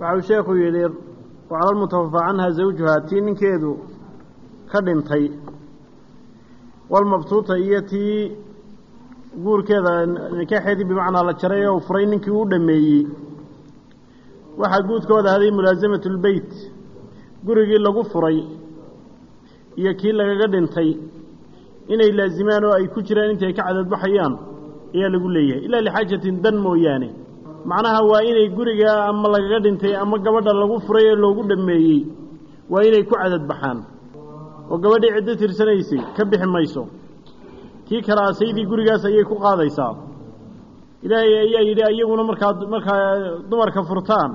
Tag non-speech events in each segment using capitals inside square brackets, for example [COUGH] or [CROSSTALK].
waxau sheekhu yidhi wacala lmutawafa canha zawjuhaa tii ninkeedu ka dhintay. Walmabtuuta iyo tii guurkeeda nikaaxeedii bimacnaa la jaray oo furay ninkii uu dhameeyey. Waxaa guudkooda haday mulaasamatu lbeyt gurigii lagu furay iyo kii lagaga dhintay inay laazimaan oo ay ku jiraan intay ka cadadbaxayaan ayaa lagu leeyahay. Ilaa lixaajatin dan mooyaane macnaha waa inay guriga ama lagaga dhintay ama gabadha lagu furay ee loogu dhameeyey waa inay ku cadadbaxaan oo gabadhii ciddo tirsanaysay ka bixi mayso. Kii karaasaydii gurigaas ayay ku qaadaysaa. Ilaahay ayaa yidhi iyaguna markaa markaa dumarka furtaan.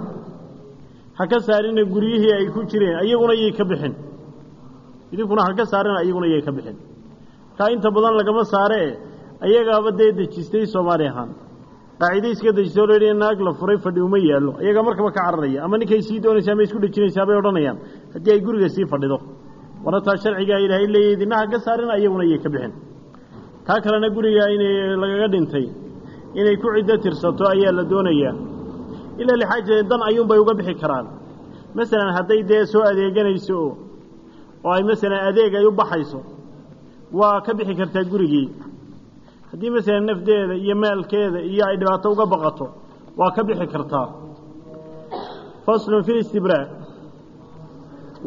Ha ka saarina guryihii ay ku jireen iyaguna yay ka bixin. Idinkuna ha ka saarina iyaguna yay ka bixin. Markaa inta badan lagama saaree ayagaaba dee dejistay soomaali ahaan qaacido iska la yidhi naag la furay fadhi uma yaallo. Ayagaa markaba ka cararaya ama ninkay sii doonaysaa ama isku dhejinaysaa bay odhanayaan. Haddii ay guriga sii fadhido wana taa sharcigaa ilaahay leeyahy idina ha ka saarina iyaguna yay ka bixin. Taa kalena guriga inay lagaga dhintay inay ku ciddo tirsato ayaa la doonayaa ilaa lixaajada dan ayuunbay uga bixi karaan. Masalan hadday dee soo adeeganayso oo ay masalan adeeg ay u baxayso waa ka bixi kartaa gurigii haddii masalan nafdeeda iyo maalkeeda iyo ay dhibaato uga baqato waa ka bixi kartaa faslun fi istibraa.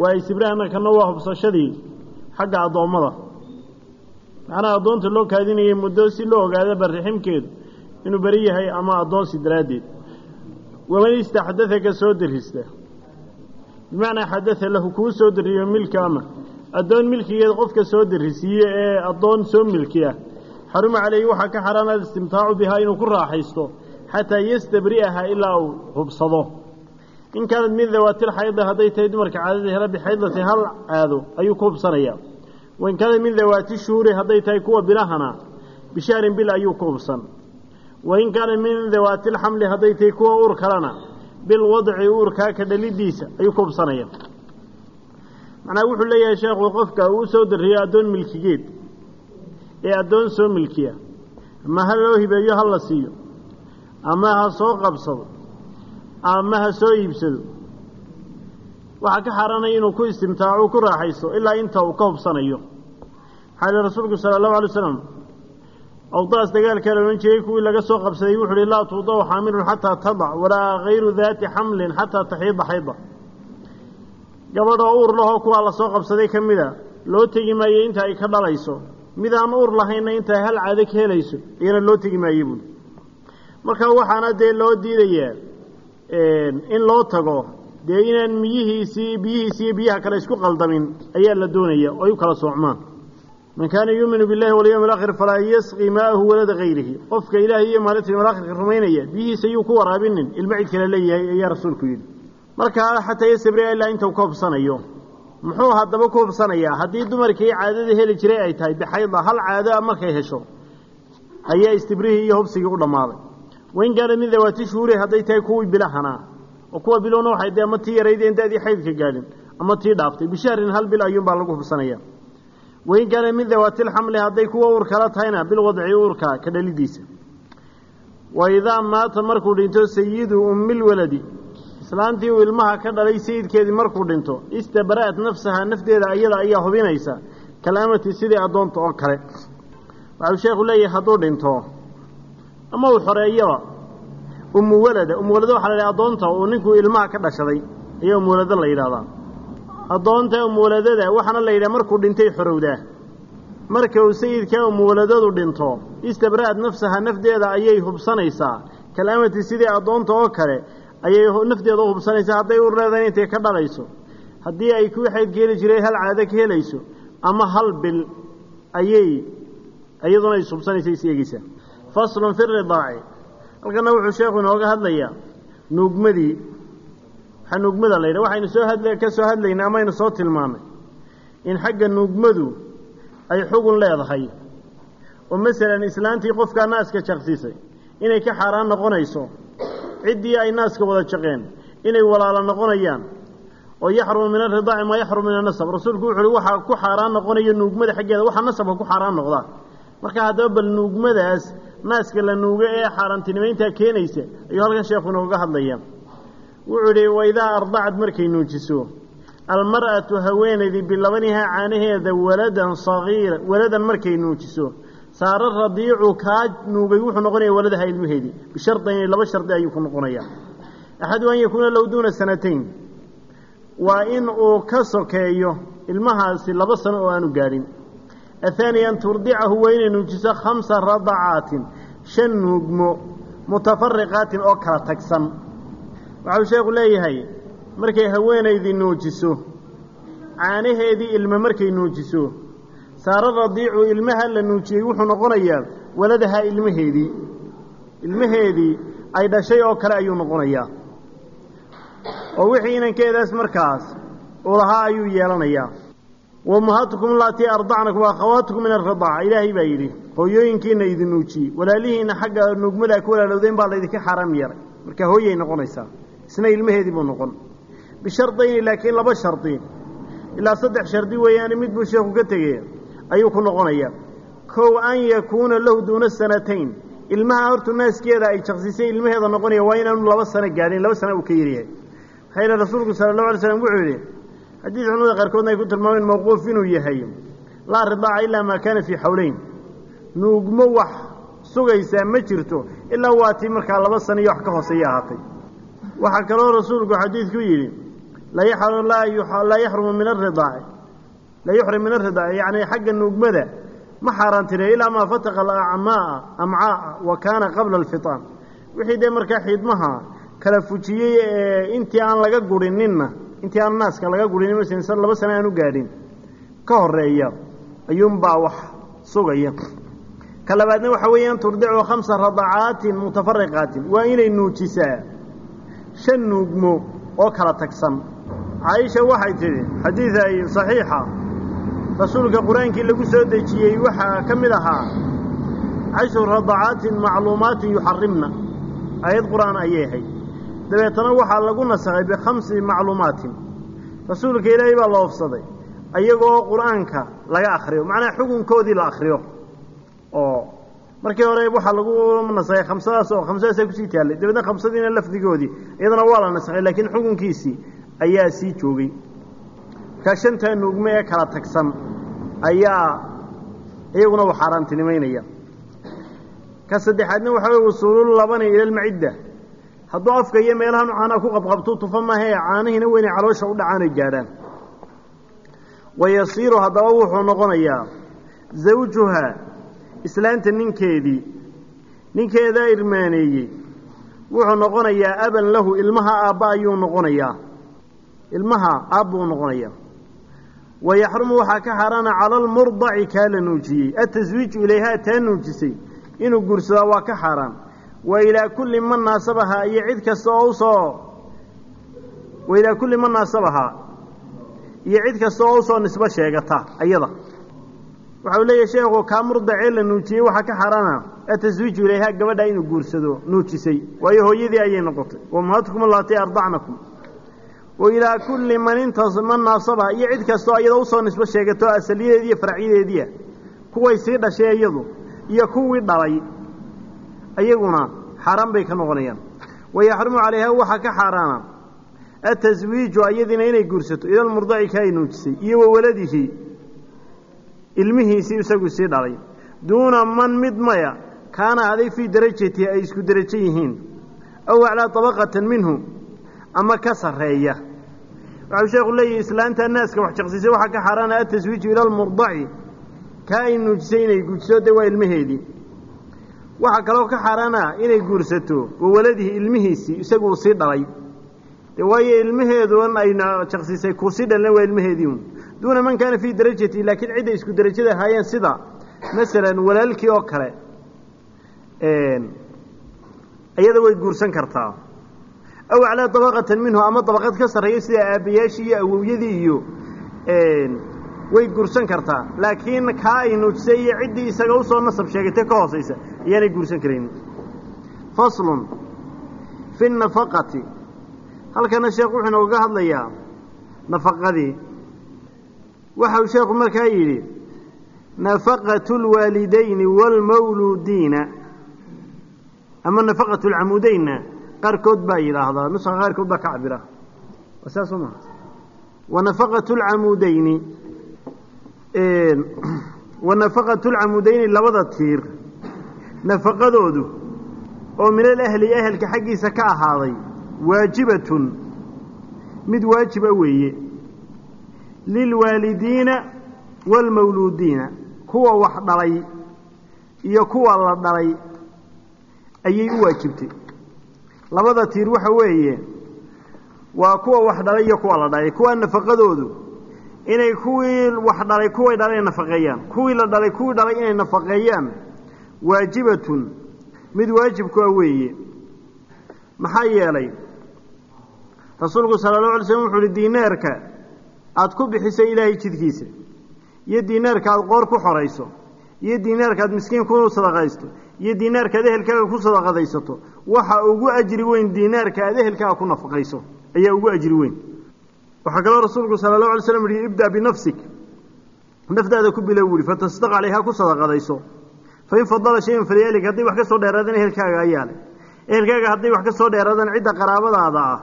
Waa istibraahna kana waa hubsashadii xagga addoommada. Macnaha addoonta loo kaadinayay muddo si loo ogaado barriximkeedu inuu beri yahay ama addoonsi daraaddeed. Waman istaxdaa ka soo darista bimacnaa xadaa lahu kuu soo dariyo milka ama. Addoon milkigeed qofka soo darisiiye ee addoon soo milkiya xaruma caleyhi waxaa ka xaaraana istimtaacu bihaa inuu ku raaxaysto xataa yastabri'aha ilaa uu hubsado. In kaanad min dawaatil xayda hadday tahay dumarka caadada hela bixaydati hal caado ayuu ku hubsanayaa wain kaanad min dawaati shuhuuri hadday tahay kuwa bilahana bishahrin bil ayuu ku hubsan. Wain kaana min dawaati lxamli hadday tahay kuwa uur kalena bilwadci uurkaa ka dhalidiisa ayuu ku hubsanaya. Macnaa wuxuu leeyahay sheekhu qofka uu soo dariyo addoon milkigeed ee addoon soo milkiya ama ha loo hibeeyo ha la siiyo ama ha soo qabsado ama ha soo iibsado waxaa ka xaaraanaya inuu ku istimtaaco ku raaxaysto ilaa inta uu ka hubsanayo. Maxaa yihi rasuulku sala allahu alay slam awdaas dagaalkaa la odhan jiray kuwii laga soo qabsaday wuxu uhi laa tuudacu xaamilun xataa tadac walaa hayru daati xamlin xataa taxiida xayda gabadhoo uur lahoo kuwaa la soo qabsaday ka mida loo tegi maayo inta ay ka dhalayso mid aan uur lahaynna intaa hal caado ka helayso iyana loo tegi maayo buuli marka waxaana dee loo diidayaa in loo tago dee inaan miyihiisii biyihiisi biyaha kale isku qaldamin ayaa la doonaya oo ay u kala soocmaan. Man kaana yuuminu billahi walyawmi alaakhir falaa yasqi maa'ahu walada hayrihi qofka ilaahay iyo maalinta yawm alaakhirka rumaynaya biyihiisa yuu ku waraabinin ilmo cid kale leeyahay ayaa rasuulku yidhi. Markaa xataa yastabri'a ilaa inta ka hubsanayo muxuu haddaba ku hubsanayaa haddii dumarkii caadada heli jiray ay tahay bixayda hal caado markay hesho ayaa istibrihii iyo hubsigii u dhammaaday. Wain kaana min dawaati shuhuuri hadday tahay kuwii bilahanaa oo kuwa bilowna waxay dee ama tii yaraydeen daadii xaydka gaadhin ama tii dhaaftay. Bishahrin hal bil ayuunbaa lagu hubsanaya wain kaana min dawaati lxamli hadday kuwa uur kala tahayna bilwadci uurka ka dhalidiisa wa idaa maata markuu dhinto sayidu ummilwaladi islaantii uu ilmaha ka dhalay sayidkeedii markuu dhinto istabra'at nafsaha nafteeda iyada ayaa hubinaysa kalaamati sidii addoonta oo kale. Waxau sheekhu leeyahay hadduu dhinto ama uu xoreeyaba umuwalada umuwalada waxa la yidhaha addoonta uu ninkuu ilmaha ka dhashaday ayaa umuwalado la yidhahdaa addoonta umuwaladada waxaana la yidhaha markuu dhintay xorowdaa marka uu sayidkaa umuwaladadu dhinto istabra'at nafsaha nafdeeda ayay hubsanaysaa kalaamati sidii addoonta oo kale ayay nafteeda u hubsanaysaa hadday uur leedahay intay ka dhalayso. Haddii ay xaydka heli jiray hal caado ka helayso ama hal bil ayay iyaduna is hubsanaysa is eegeysaa faslun fi ridaaci halkana wuxuu sheekhu inooga hadlayaa nuugmadii waxaa nuugmada la yidhaha waxaynu soo hadla ka soo hadlaynay amaynu soo tilmaamay in xagga nuugmadu ay xugun leedahay. Oo masalan islaantii qofkaa naaska jaqsiisay inay ka xaaraan noqonayso ciddii ay naaska wada jaqeen inay walaalo noqonayaan oo yaxrumu min aridaaci maa yaxrumu min anasab rasuulku wuxu uhi waxaa ku xaaraan noqonaya nuugmada xaggeeda waxaa nasabka ku xaaraan noqdaa. Marka haddaba bal nuugmadaas naaska la nuugo ee xaaraantinimayntaa keenaysa ayuu halkan sheekhu inooga hadlaya wuxuu idhi waidaa ardacad markay nuujiso almar'atu haweenaydii bilabanihaa caanaheeda waladan sagiira waladan markay nuujiso saara radiicu kaa nuugay wuxuu noqonaya waladaha ilmaheedii bishardayni laba shardi ayuu ku noqonaya axadu an yakuuna low duuna sanatayn waa in uu ka sokeeyo ilmahaasi laba sano oo aanu gaadhin. Athaani an turdicahu waa inay nuujiso khamsa radacaatin shan nuugmo mutafariqaatin oo kala tagsan. Waxau sheekhu leeyahay markay haweenaydii nuujiso caanaheedii ilme markay nuujiso saaro radiicu ilmaha la nuujiyey wuxuu noqonayaa waladahaa ilmaheedii. Ilmaheedii ay dhashay oo kale ayuu noqonayaa. Oo wixii inankeedaas markaas uu lahaa ayuu yeelanayaa. Wamahatukum laatii ardacnakum akhawaatukum min aradaaca ilaahay baa yidhi hooyooyinkiina idin nuujiyey walaalihiina xagga nuugmadaa ku walaalowdeen baa laydinka xaaraam yeelay. Marka hooyay noqonaysaa isna ilmaheedii buu noqon. Bishardayni laakiin laba shardi ilaa saddex shardi weeyaane mid buu sheekhu ka tegey ayuu ku noqonayaa kow an yakuuna lahu duuna sanatayn ilmaha hortu naaskeeda ay jaqsisay ilmaheeda noqonaya waa inaanu laba sano gaadhin laba sana uu ka yaryahay maxaa yeele rasuulku sala allahu alay slam wuxuu yidhi xadiis culamada qaarkoodna ay ku tilmaameen mawquuf inuu yahay. Laa ridaaca ilaa maa kaana fii xawleyn nuugmo wax sugaysaa ma jirto ilaa waa tii markaa laba sano iyo wax ka hooseeya ahaatay. Waxaa kaloo rasuulku xadiidku yidhi laa yaxrumu min aridaaci la yuxrim min aridaaci yacni xagga nuugmada ma xaaraantineeyo ilaa maa fataqa alacmaaa amcaaa wa kaana qabla alfitaan wixii dee markaa xiidmaha kala fujiyey ee intii aan laga gurininna intii aan naaska laga gurinin masalan laba sano aan u gaadhin ka horreeya ayuunbaa wax sugaya. Ka labaadna waxa weeyaan turdicu khamsa radacaatin mutafariqaatin waa inay nuujisaa shan nuugmo oo kala tagsan. Caaisha waxay tidhi xadiid ay saxiixa rasuulka qur'aankii lagu soo dejiyey waxaa ka mid ahaa cashru radacaatin macluumaatin yuxarimna. Aayad qur'aan ayay ahayd. Dabeetana waxaa lagu nasakhay bikhamsi macluumaatin. Rasuulka ilaahay baa la oofsaday ayagoo qur'aanka laga akhriyo macnaha xukunkoodii la akhriyo. Oo markii hore waxaa lagu nasakhay khamsadaas oo khamsadaasaa ku sii taallay dabeedna khamsadiina lafdigoodii iyadana waa la nasakhay laakiin xukunkiisii ayaa sii joogay markaa shantaa nuugme ee kala tagsan ayaa iyaguna u xaaraantinimaynaya ka saddexaadna waxaa wey wusuulu labani ila almacidda hadduu afka iyo meelahan caanaha ku qabqabtuu tufa maahae caanihiina weynay caloosha u dhacaanay gaadhaan. Wa yasiiru haddaba wuxuu noqonayaa zawjuha islaanta ninkeedii ninkeedaa irmaaneeyey wuxuu noqonayaa aban lahu ilmaha aabba ayuu noqonayaa. Ilmaha aabbuu noqonayaa wa yaxrumu waxaa ka xaaraana cala almurdaci kaa la nuujiyey ataswiiju ilayhaa taa nuujisay inuu guursadaa waa ka xaaraan wa ilaa kulli man naasabahaa iyo cid kasta oo u soo wa ilaa kulli man naasabahaa iyo cid kasta oo u soo nisbo sheegata ayada waxa uu leeyahay sheekhu kaa murdacee la nuujiyey waxaa ka xaaraana ataswiiju ilayhaa gabadhaa inuu guursado nuujisay waayo hooyadii ayay noqotay wamahatukum allatii wa ilaa kulli man intas man naasaba iyo cid kastoo iyada u soo nisbo sheegato asaliyadeedi iyo faracyadeediia kuway sii dhashay iyadu iyo kuwii dhalay. Ayaguna xaaraan bay ka noqonayaan. Wayaxrumu calayha waxaa ka xaaraana ataswiiju ayadiina inay guursato ilalmurdaci ka ay nuujisay iyo wa waladihi. Ilmihiisii isagu sii dhalay. Duuna man mid maya kaana haday fii darajati ay isku derajo yihiin. Aw aclaa tabaqatan minhu ama ka sarreeya. Waxau sheekhu leeyahi islaanta naaska wax jaqsisay waxaa ka xaaraana ataswiiju ila almurdaci kaa ay nuujisay inay guursato dee waa ilmaheedii. Waxaa kaloo ka xaaraana inay guursato wa ilmihiisii isagu sii dhalay. De waayo ilmaheeduan ayna jaqsisay kuu sii dhalina waa ilmaheedii un duuna man kaana fii darajati laakiin cidday isku derajada ahaayeen sida masalan walaalkii oo kale iyada way guursan kartaa aw aclaa dabaqatan minhu ama dabaqad ka sarreeya sida aabbayaashii iyo awowyadii iyo way guursan kartaa laakiin kaa ay nuujisay iyo ciddii isaga u soo nasab sheegatay ka hoosaysa ayaanay guursan karaynin faslun fi nafaqati halkana sheekh wuxuu inooga hadlayaa nafaqadii waxau sheekhu markaa yidhi nafaqatu lwaalidayni waalmawluudiina ama nafaqatu lcamuudeynna qaarkood baa yidhaahdaa nuska qaarkood baa ka cabira. Saas ma wa nafaqatu lcamuudeyni wa nafaqatu lcamuudeyni labada tiir. Nafaqadoodu oo min alahli ehelka xaggiisa ka ahaaday waajibatun mid waajiba weeye. Lilwaalidiina waalmawluudiina kuwa wax dhalay iyo kuwa la dhalay ayay u waajibtay labada tiir waxa weeye waa kuwa wax dhalay iyo kuwa la dhalay kuwa nafaqadoodu inay kuwii wax dhalay kuway dhalay nafaqeeyaan kuwii la dhalay kuwii dhalay inay nafaqeeyaan waajibatun mid waajibku a weeye. Maxaa yeelay rasuulku sala allahu alay slm wuxu uhi diinaarka aada ku bixisay ilaahay jidkiisa iyo diinaarka aada qoor ku xorayso iyo diinaarka aad miskiin ku sadaqaysto iyo diinaarka aad ehelkaaga ku sadaqadaysato waxa ugu ajri weyn diinaarka aad ehelkaaga ku nafaqayso ayaa ugu ajri weyn. Waxaa kaloo rasuulku sala allahu alay slam yihi ibda binafsik naftaada ku bilow wuhi fatasdaq calayhaa ku sadaqadayso. Fain fadala shayan faliyalik hadday wax ka soo dheeraadaan ehelkaaga ayaa leh. Ehelkaaga hadday wax ka soo dheeraadaan cidda qaraabadaada ah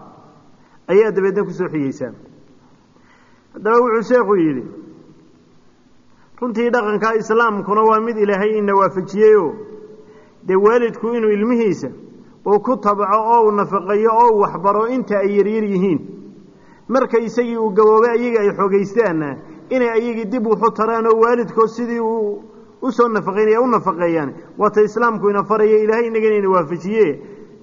ayaa dabeedna ku soo xigaysaa haddaba wuxuu sheekhu yidhi runtii dhaqanka islaamkuna waa mid ilaahay ina waafajiyeyoo dee waalidku inuu ilmihiisa uu ku tabco oo uu nafaqeeyo oo uu waxbaro inta ay yaryar yihiin. Marka isagii uu gaboobay ayaga ay xoogaystaanna inay ayagii dib wuxu taraan oo waalidkood sidii uu u soo nafaqeynaya u nafaqeeyaan. Waata islaamku ina faraya ilaahay inagana ina waafajiye.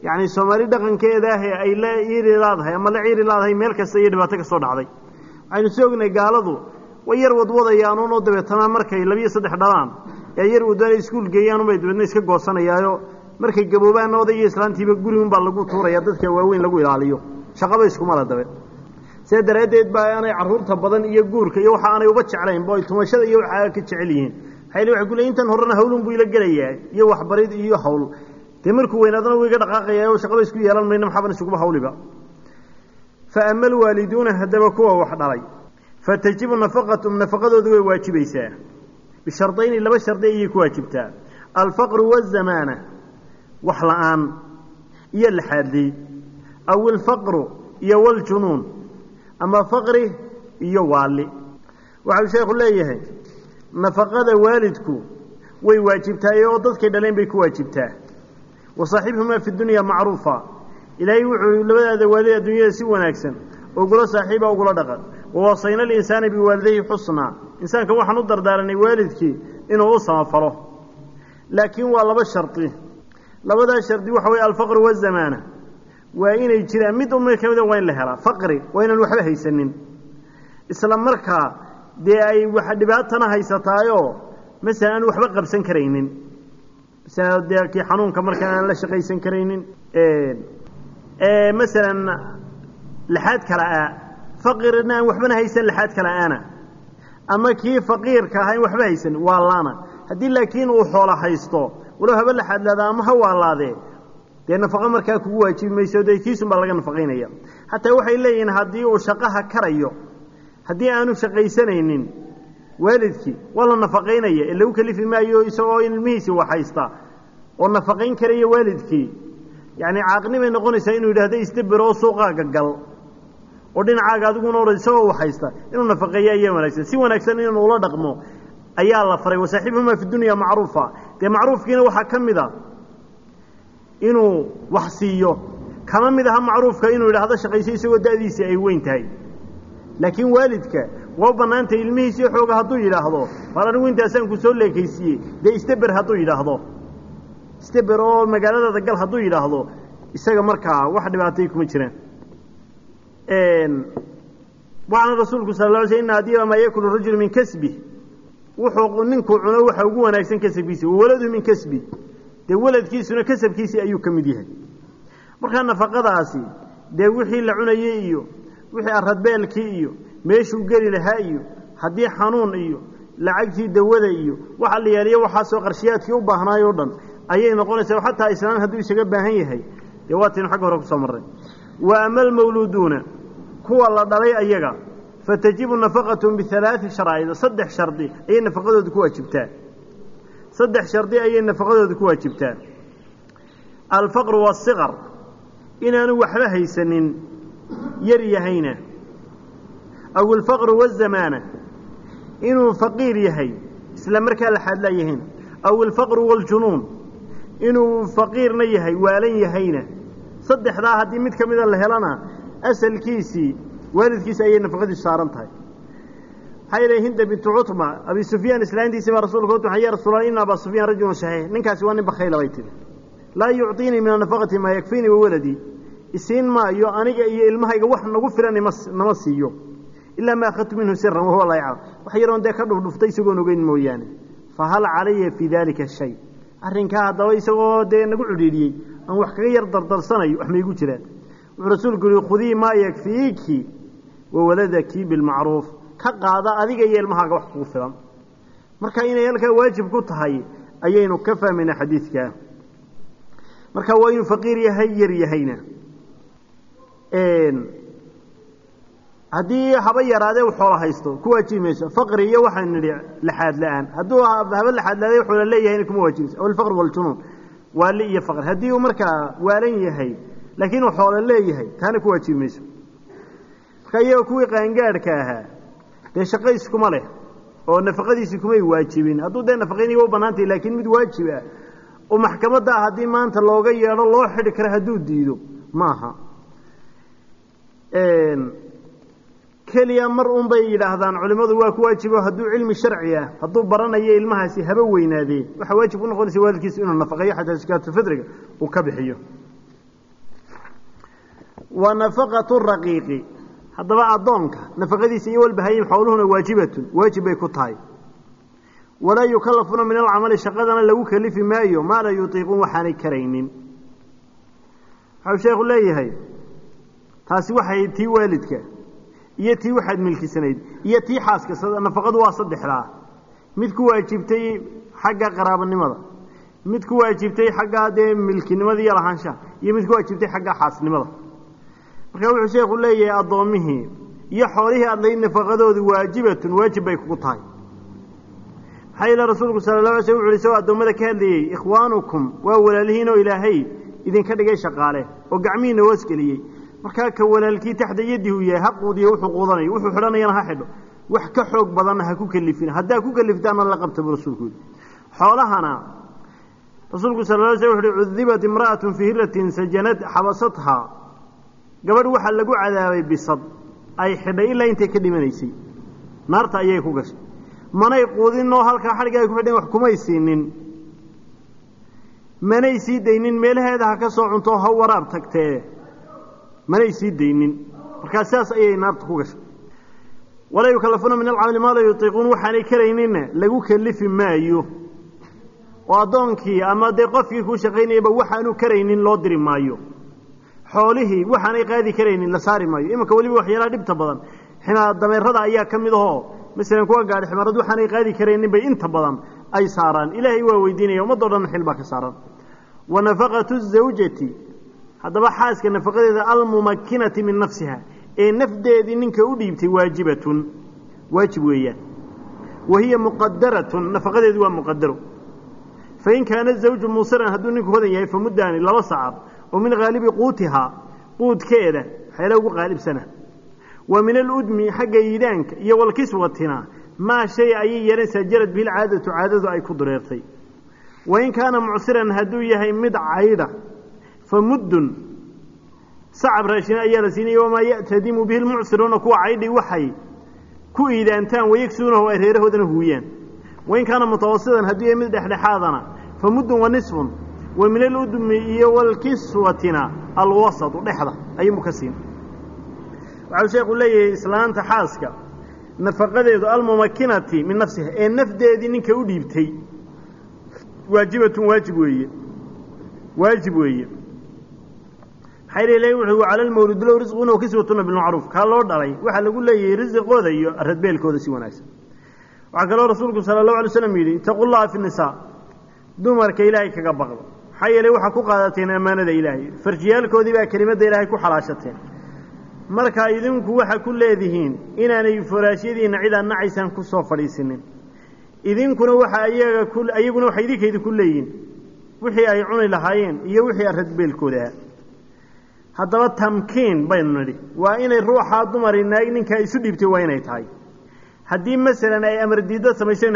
Yacni soomaali dhaqankeeda ah ee ay la ciiri laadahay ama la ciiri laadahay meel kasta iyo dhibaato ka soo dhacday. Waxaynu soo ognay gaaladu way yar wadwadayaanuunoo dabeetana markay labiyo saddex dhalaan ee yar wadana iskuul geeyaanunbay dabeedna iska goosanayaayo. Markay gaboobaanna odayga islaantiiba gurigunbaa lagu tuuraya dadka waaweyn lagu ilaaliyo. Shaqaba iskumala dabe sidaa daraaddeed baa aanay carruurta badan iyo guurka iyo waxa aanay uba jeclaynba ay tumashada iyo waxaa ka jecel yihiin. Waxay waxay ku leeyiin intan horena hawlun buu ila gelayaa iyo waxbarid iyo hawl. Dee markuu weynaadana wuu iga dhaqaaqayaa oo shaqaba isku yeelan mayna maxaaban isuguba hawliba. Fa ama alwaaliduuna haddaba kuwa wax dhalay. Fatajibu nafaqatum nafaqadoodu way waajibaysaa bishardayni laba shardi ayay ku waajibtaa alfaqru waazamaana wax la'aan iyo laxaadley aw ilfaqru iyo waljunuun ama faqri iyo waali waxau sheekhu leeyahay nafaqada waalidku way waajibtaay oo dadkay dhaleen bay ku waajibtaa wa saaxiibhumaa fi dunya macruufa ilaahay wuxuu labadaada waalid adduunyada si wanaagsan ugula saaxiiba ugula dhaqan wawasayna alinsaana biwaalidayhi xusnaa insaanka waxaan u dardaaranay waalidkii inuu u samafalo laakiin waa laba shardi labadaa shardi waxa weye alfaqru waazamaana waa inay jiraan mid uma ka mida waa in la helaa faqri waa inaan waxba haysanin isla markaa dee ay wax dhibaatana haysataayoo masalan aan waxba qabsan karaynin masalan dee kii xanuunka markaan aan la shaqaysan karaynin masalan laxaad kala a faqirna aan waxbana haysan laxaad kala aana. Ama kii faqiirka ahaa waxba haysan waa laana. Haddii laakiin uu xoola haysto walow haba laxaad laada ama ha waalaadee dee nafaqo markaa kugu waajibi mayso dee kiisunbaa laga nafaqaynaya. Xataa waxay leeyihiin haddii uu shaqaha karayo haddii aanu shaqaysanaynin waalidkii waa la nafaqaynaya. Ee lagu kelifi maayo isagoo ilmihiisii wax haysta oo nafaqayn karaya waalidkii. Yacni caaqnibay noqonaysaa inuu yidhaahdo istabir oo suuqaaga gal oo dhinacaaga adiguna odhan isagoo wax haysta inuu nafaqeeyo ayaa wanaagsan. Si wanaagsan inuu ula dhaqmo ayaa la faray. Wasaaxiibhumaa fi dunya macruufa. Dee macruufkiina waxaa ka mid a inuu wax siiyo. Kama mid aha macruufka inuu yidhaahdo shaqayso isagoo da'diisii ay weyn tahay. Laakiin waalidka waa u bannaantay ilmihiisii xooga hadduu yidhaahdo. Bal anigu intaasaan ku soo leekaysiiyey dee istaber hadduu yidhaahdo. Istaber oo magaaladaada gal hadduu yidhaahdo isaga markaa wax dhibaatay kuma jiraan waxaana rasuulku sal la sl ina adiiba maa yakulu rajulu min kasbi. Wuxuu ninkuu cuno waxa ugu wanaagsan kasabkiisi wawaladu min kasbi. Dee waladkiisuna kasabkiisii ayuu ka mid yahay. Markaa nafaqadaasi dee wixii la cunayey iyo wixii aradbeelkii iyo meeshuu geli lahaa iyo haddii xanuun iyo lacagtii dawada iyo waxa la yaaliyo waxaasoo qarshiyaadkii u baahnaay o dhan ayay noqonaysaa xataa islaan hadduu isaga baahan yahay. Dee waataynu xagga hore ku soo marray. Wa ama almawluuduuna kuwa la dhalay ayaga fatajibu nafaqatun bialaai sharaa'id saddex shardi ayay nafaqadooda ku waajibtaa saddex shardi ayay nafaqadooda ku waajibtaa alfaqru waasiqar inaanu waxba haysanin yar yahayna. Aw alfaqru waazamaana inuu faqiir yahay isla markaa laxaadlaa yahayn. Aw alfaqru waaljunuun inuu faqiirna yahay waalan yahayna. Saddexdaa haddii mid ka mida la helana asalkiisii waalidkiisi ayay nafaqadiisu saaran tahay. Maxaa yeele hinda bintu cutma abi sufyaan islaantiisii baa rasuulka u ya rasuula ina abaa sufyaan rajulun shaxiix ninkaasi waa nin bakhayla bay tihi laa yucطiinii min anafaqati maa yakfiinii wawaladii isiin maayo aniga iyo ilmahayga wax nagu filan nama siiyo ilaa ma akhadtu minhu siran wahuwa laa yaclam. Wax yaroon dee ka dhufdhuftay isagoon ogeyn mooyaane. Fahal calaya fii daalika shay. Arrinkaa haddaba isagoo dee nagu cudhiidhiyey aan wax kaga yar dardarsanayo wax maygu jiraan wuxuu rasuulku yihi khudii maa yakfiiki wawaladaki bilmacruuf. Ka qaada adiga iyo ilmahaaga wax kugu filan. Marka inay halkaa waajib ku tahay ayaynu ka fahmaynaa xadiidkaa marka waa inuu faqiir yahay yar yahayna. Haddii haba yaraadee xoola haysto ku waajibi mayso faqri iyo waxaan nidhi laxaad la'aan. Hadduu haba laxaadlaaday xoola leeyahayna kuma waajibayso alfaqr waljunuun waali iyo faqri haddii uu markaa waalan yahay laakiin uu xoola leeyahay taana ku waajibi mayso. Marka iyaga kuwii qaangaadhka ahaa dee shaqo iskuma leh oo nafaqadiisi kumay waajibin. Hadduu dee nafaqayniga u banaantay laakiin mid waajib ah oo maxkamadda ah haddii maanta looga yeedho loo xidhi karo hadduu diido maaha keliya mar un bay yidhaahdaan culimmadu waa ku waajibo hadduu cilmi sharci ah hadduu baranayo ilmahaasi haba weynaadee. Waxaa waajib ku noqonaysa waalidkiisa inuu nafaqeeyo xataa sakaatulfidriga uu ka bixiyo wa nafaqatu raqiiqi. Haddaba addoonka nafaqadiisa iyo walbahayim xooluhuna waajibatun waajib bay ku tahay. Walaa yukalafuna min alcamali shaqadana lagu kalifi maayo maa la yutiiquun waxaanay karaynin. Waxau sheekhu leeyahay taasi waxay tii waalidka iyo tii waxaad milkisanayd iyo tii xaaska nafaqadu waa saddexdaa mid ku waajibtay xagga qaraabanimada mid ku waajibtay xagga dee milkinimada iyo lahaanshaha iyo mid ku waajibtay marka wuxuu sheekhu leeyahay addoommihii iyo xoolihii aad layd nafaqadoodu waajibatun waajib bay kugu tahay. Maxaa yeele rasuulku sala la alay sl wuxu isagoo addoommada ka hadlayey ikhwaanukum waa walaalihiin oo ilaahay idinka dhigay shaqaale oo gacmihiina hoosgeliyey markaa ka walaalkii taxta yaddi yahay ha quudiyo wuxuu quudanayo wuxuu xidhanayana ha xidho. Wax ka xoog badanna ha ku kelifin haddaa ku keliftaana la qabta buu rasuulku xoolahana rasuulku sal la sl wuxu uhi cudibat imra'atun fii hiratin sajanad xabasathaa gabadh waxaa lagu cadaabay bisad. Ay xidhay ilaa intay ka dhimanaysay. Naarta ayay ku gashay. Manay quudinoo halkaa xadhigga ay ku xidheen wax kumay siinin. Manay sii daynin meelaheeda ha ka soo cunto ha waraab tagtee. Manay sii daynin. Markaa sidaas ayay naarta ku gashay. Walaa yukalafuna min alcamali maa laa yutiiquun waxaanay karayninna lagu kelifi maayo. Oo addoonkii ama dee qofkii kuu shaqaynayaba waxaanu karaynin loo diri maayo xoolihii waxaanay qaadi karaynin la saari maayo. Iminka weliba waxyaalaha dhibta badan. Xinaa dameerada ayaa ka mid ahoo masalan kuwa gaadhi ximarad waxaanay qaadi karaynin bay inta badan ay saaraan. Ilaahay waa weydiinaya ummaddo dhan xil baa ka saaran wa nafaqatu zawjati haddaba xaaska nafaqadeeda almumakinati min nafsiha ee nafdeedii ninka u dhiibtay waajibatun waajib weeyaan. Wa hiya muqadaratun nafaqadeedu waa muqadaro fain kaana zawju muusiran hadduu ninku hodan yahay famuddaani laba sacab oo min haalibi quutihaa quudkeeda waxyaala ugu qaalibsana wa min aludmi xagga iidaanka iyo walkiswatina maa shay ayay yeehanaysaa jarad bihi lcaadatu caadadu ay ku dureertay. Wain kaana mucsiran hadduu yahay mid caydha fa muddun sacab raashina ayaa la siinaya wamaa ya'tadimu bihi lmucsiruuna kuwa caydhi waxay ku iidaantaan wayegsuunahu ay reerahoodana huuyaan. Wain kaana mutawasidan hadduu yahay mid wa min aludmi iyo walkiswatina alwasatu dhexda ayumu ka siin. Waxau sheekhu leeyahay islaanta xaaska nafaqadeedu almumakinati min nafsiha ee nafdeedii ninka u dhiibtay waajibatun waajib weeye waajib weeye. Maxaa yeel ilahi wuxuu cala lmawludi low risquna kiswatuna bilmacruuf. Kaa loo dhalay waxaa lagu leeyahay risiqooda iyo radbeelkooda si wanaagsan. Waxaa kaloo rasuulku sala allahu alay slam yidhi itaqu llaha fi nisaa dumarka ilaahay kaga baqdo maxaa yeelay waxaa ku qaadateen ammaanada ilaahay. Farjiyaalkoodii baa kelimadda ilaahay ku xalaashateen. Markaa idinku waxa ku leedihiin inaanay faraashyadiinna cidaad nacaysaan ku soo fadhiisinin. Idinkuna waxa ayaga ku ayaguna waxay idinka idinku leeyihiin wixii ay cuni lahaayeen iyo wixii radbeelkooda ah haddaba tamkiin baynu nidhi waa inay ruuxaa dumari naag ninkaa isu dhiibtay waa inay tahay. Haddii masalan ay amar diiddo samayso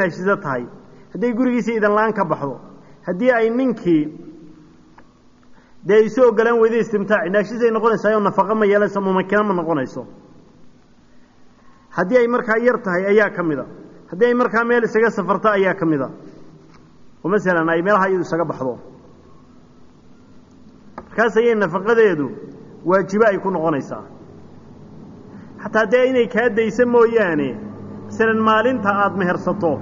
tahay hadday gurigiisa idan la'aan ka baxdo haddii ay ninkii dee isu ogolaan weyda istimtaaci naashisay noqonaysaa oo nafaqo ma yeelanayso mumakina ma noqonayso. Haddii ay markaa yar tahay ayaa ka mid a haddii ay markaa meel isaga safarto ayaa ka mid a oo masalan ay meelaha iyadu isaga baxdo. Markaas ayay nafaqadeedu waajibo ay ku noqonaysaa. Xataa dee inay kaa dayso mooyaane masalan maalinta aada mehersato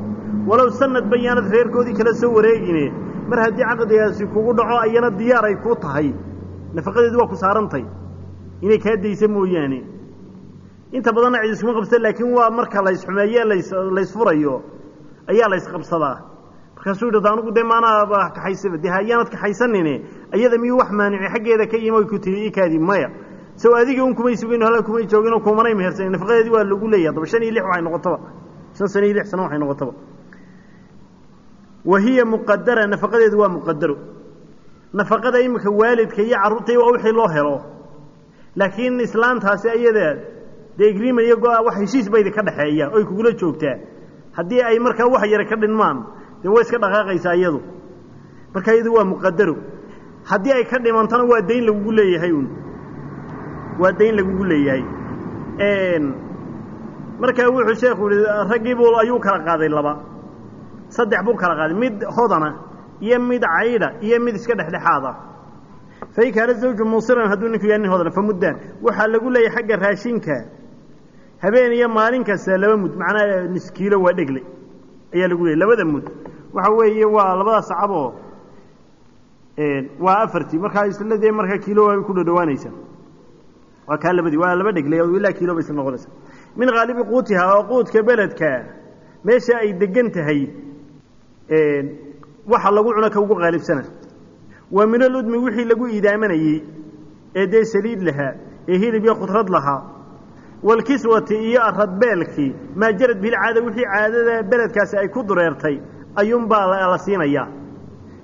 walow sanad bayaanad reerkoodii kala soo wareegine mar haddii caqdigaasi kugu dhaco ayana diyaar ay ku tahay. Nafaqadeedu waa ku saarantay. Inay kaa dayso mooyaane. Inta badanna cid iskuma qabsa laakiin waa marka laysxumeeye las laysfurayo ayaa laysqabsadaa markaasuu yidhahda anugu dee maanaaba kaxaysaba dee hayaanad kaxaysanine iyada miyuu wax maanici xaggeeda ka yimi ku tihi ikaadi maya. Saw adiga un kumay sugayn kumay joogin oo kumanay mehersanin nafaqadeedii waa lagu leeyahay haddaba shan iyo lix waxay noqotaba. Shan sano iyo lix sano waxay noqotaba wa hiya muqadara nafaqadeedu waa muqadaro nafaqada iminka waalidka iyo carruurta waa wixii loo helo. Laakiin islaantaasi ayada dee iyo go- wax heshiis baydi ka dhexeeya oy kugula joogtaa. Haddii ay markaa wax yara ka dhinmaan dee way iska dhaqaaqaysaa iyadu. Marka iyadu waa muqadaro haddii ay ka dhimantona waa dayn lagugu leeyahay un waa dayn lagugu leeyahay. Markaa wuxuu sheekhu yihi raggiibuu ayuu kala qaaday laba saddex buu kala qaaday. Mid hodana iyo mid caydha iyo mid iska dhexdhexaada. Fain kaana zawju muusiran hadduu ninku yahay nin hodana famuddaan waxaa lagu leeyahay xagga raashinka. Habeen iyo maalin kasta laba mud macnaa niskiilo waa dhegle ayaa lagu leeyay labada mud waxa weeye waa labada sacaboo waa afartii. Markaa isla dee markaa kiilo waa ku dhodhawaanaysa waa kaa labadii waa laba dhegle oo ilaa kiilo bay isla noqonaysa. Min haalibi quutiha oo quudka beledka meesha ay degan tahay waxa lagu cuno ka ugu qaalibsana. Waa min aludmi wixii lagu idaamanayey ee dee saliid lahaa ee hilib iyo khudrad lahaa. Walkiswati iyo aradbeelkii maa jarad bilcaada wixii caadada beledkaasi ay ku dureertay ayuunbaa la siinayaa.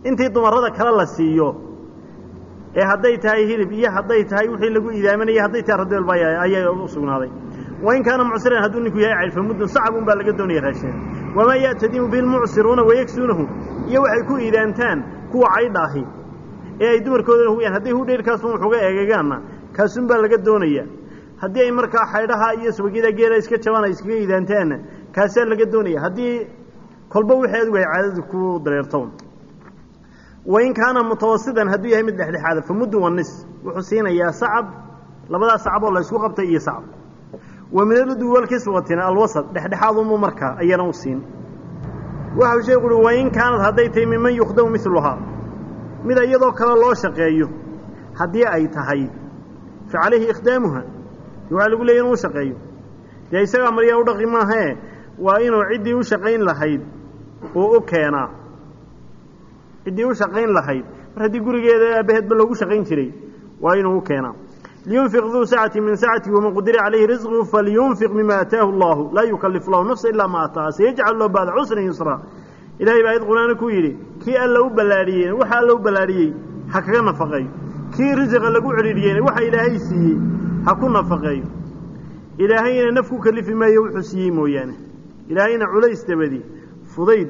Intii dumarada kale la siiyo ee hadday tahay hilib iyo hadday tahay wixii lagu idaamanayay hadday tahay aradbeel ba ayaa u sugnaaday wain kaana mucsiran hadduu ninku yahay cayd famuddun sacabun baa laga doonaya raashin wamaa ya'tadimu bilmucsiruuna wayagsuunahu iyo waxay ku iidaantaan kuwa caydha ahi ee ay dumarkoodana huyaan hadday hudheerkaasun wax uga eegegaanna kaasun baa laga doonaya haddii ay markaa xaydhaha iyo subagyada geela iska jabaan ay iskaga iidaantaanna kaasaa laga doonaya haddii kolba wixii adigu ay caadadu ku dareerto wain kaana mutawasidan hadduu yahay mid dhexdhexaada famuddun wanis wuxuu siinayaa sacab labadaas sacab oo la ysku qabtay iyo sacab wa min aludwi walkiswatina alwasad dhexdhexaadumu markaa ayana u siin. Waxau sheeku uhi wain kaanad hadday tahay miman yukhdamu miluhaa mid iyadoo kale loo shaqeeyo haddii ay tahay fa calayhi ikhdaamuha waxaa lagu leeyay inuu shaqeeyo. Dee isagaa maryaa u dhaqi maahee waa inuu ciddii u shaqayn lahayd uu u keenaa. Ciddii u shaqayn lahayd. Mar haddii gurigeeda aabbaheedba loogu shaqayn jiray waa inuu u keenaa liyunfiq duu sacati min sacati waman qudira calayhi risquhu falyunfiq mima aataahu allahu laa yukallifu lahu nafsa ilaa ma ataaha sayajcalu lahu bacda cusrin yusraa ilahay baa ayad qur'aana ku yidhi kii alla u ballaadhiyeyna waxa alla u ballaadhiyey ha kaga nafaqeeyo kii risiqa lagu cidhiidhiyeyna waxa ilaahay siiyey ha ku nafaqeeyo ilaahayna naf ku kalifi maayo wuxuu siiyey mooyaane ilaahayna culays dabadi fudayd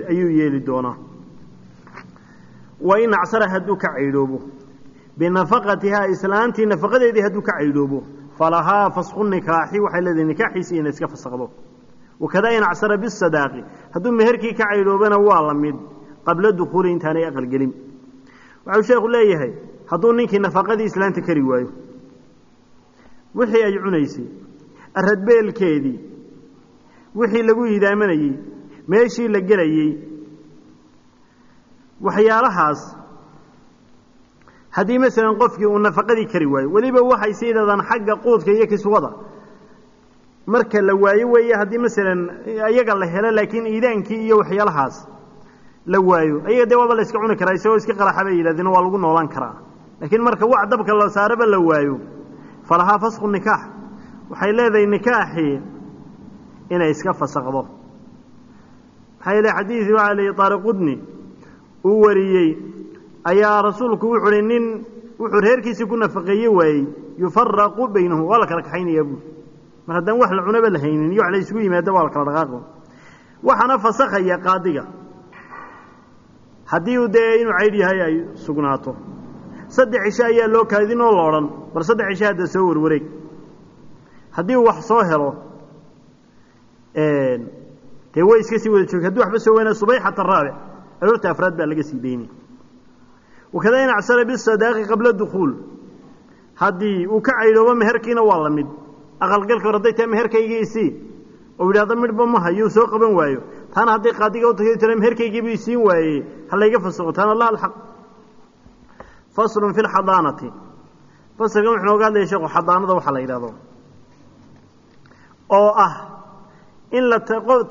binafaqatihaa islaantii nafaqadeedii hadduu ka caydhoobo falahaa fasqu nikaaxi waxay leedahay nikaaxiisi inay iska fasakdo wakadaa in acsara bisadaaqi hadduu meherkii ka caydhoobana waa la mid qabla dukhuuli intaanay aqalgelin. Waxau sheekhu leeyahay hadduu ninkii nafaqadii islaanta kari waayo wixii ay cunaysay aradbeelkeedii wixii lagu idaamanayey meeshii la gelayey waxyaalahaas haddii masalan qofkii uu nafaqadii kari waayo weliba waxay sii yidhahdaan xagga quudka iyo kiswada marka la waayo weeye haddii masalan iyaga la helo laakiin iidaankii iyo waxyaalahaas la waayo ayaga dee waaba la iska cuni karaa isagoo iska qaraxa bay yidhahdeen waa lagu noolaan karaa. Laakiin marka wax dabka la saaraba la waayo falahaa fasqu nikaax. Waxay leedahay nikaaxii inay iska fasakdo maxaa yeele xadiid waa li taariqudni uu wariyey ayaa rasuulku wuxuu hi nin wuxuu reerkiisii ku nafaqeeye waayey yufaraqu baynahum waa la kala kaxaynayaa buuri mar haddaan wax la cunaba la haynin iyo wax la isugu yimaada waa la kala dhaqaaqo. Waxaana fasakhaya qaadiga. Haddii uu dee inuu caydh yahay ay sugnaato. Saddex cisho ayaa loo kaadin oo la odhan bar saddex cisho hadda soo warwareeg. Haddii uu wax soo helo dee way iska sii wada joog haddii waxba soo weyna subayxata raabic aroorta afraad baa laga sii daynay wakada in acsara bisadaaqi qabla dukuul haddii uu ka caydhoobo meherkiina waa la mid aqalgalka hor hadday tahay meherkaygii isii oo yidhahdo midhba ma hayo soo qaban waayo taana hadday qaadiga utagay tira meherkaygiibu isiin waayey ha layga fasaqo taana la alxaq faslun fi lxadaanati faslkan wuxuu nooga hadlaya sheekhu xadaanada waxaa la yidhahdo oo ah in la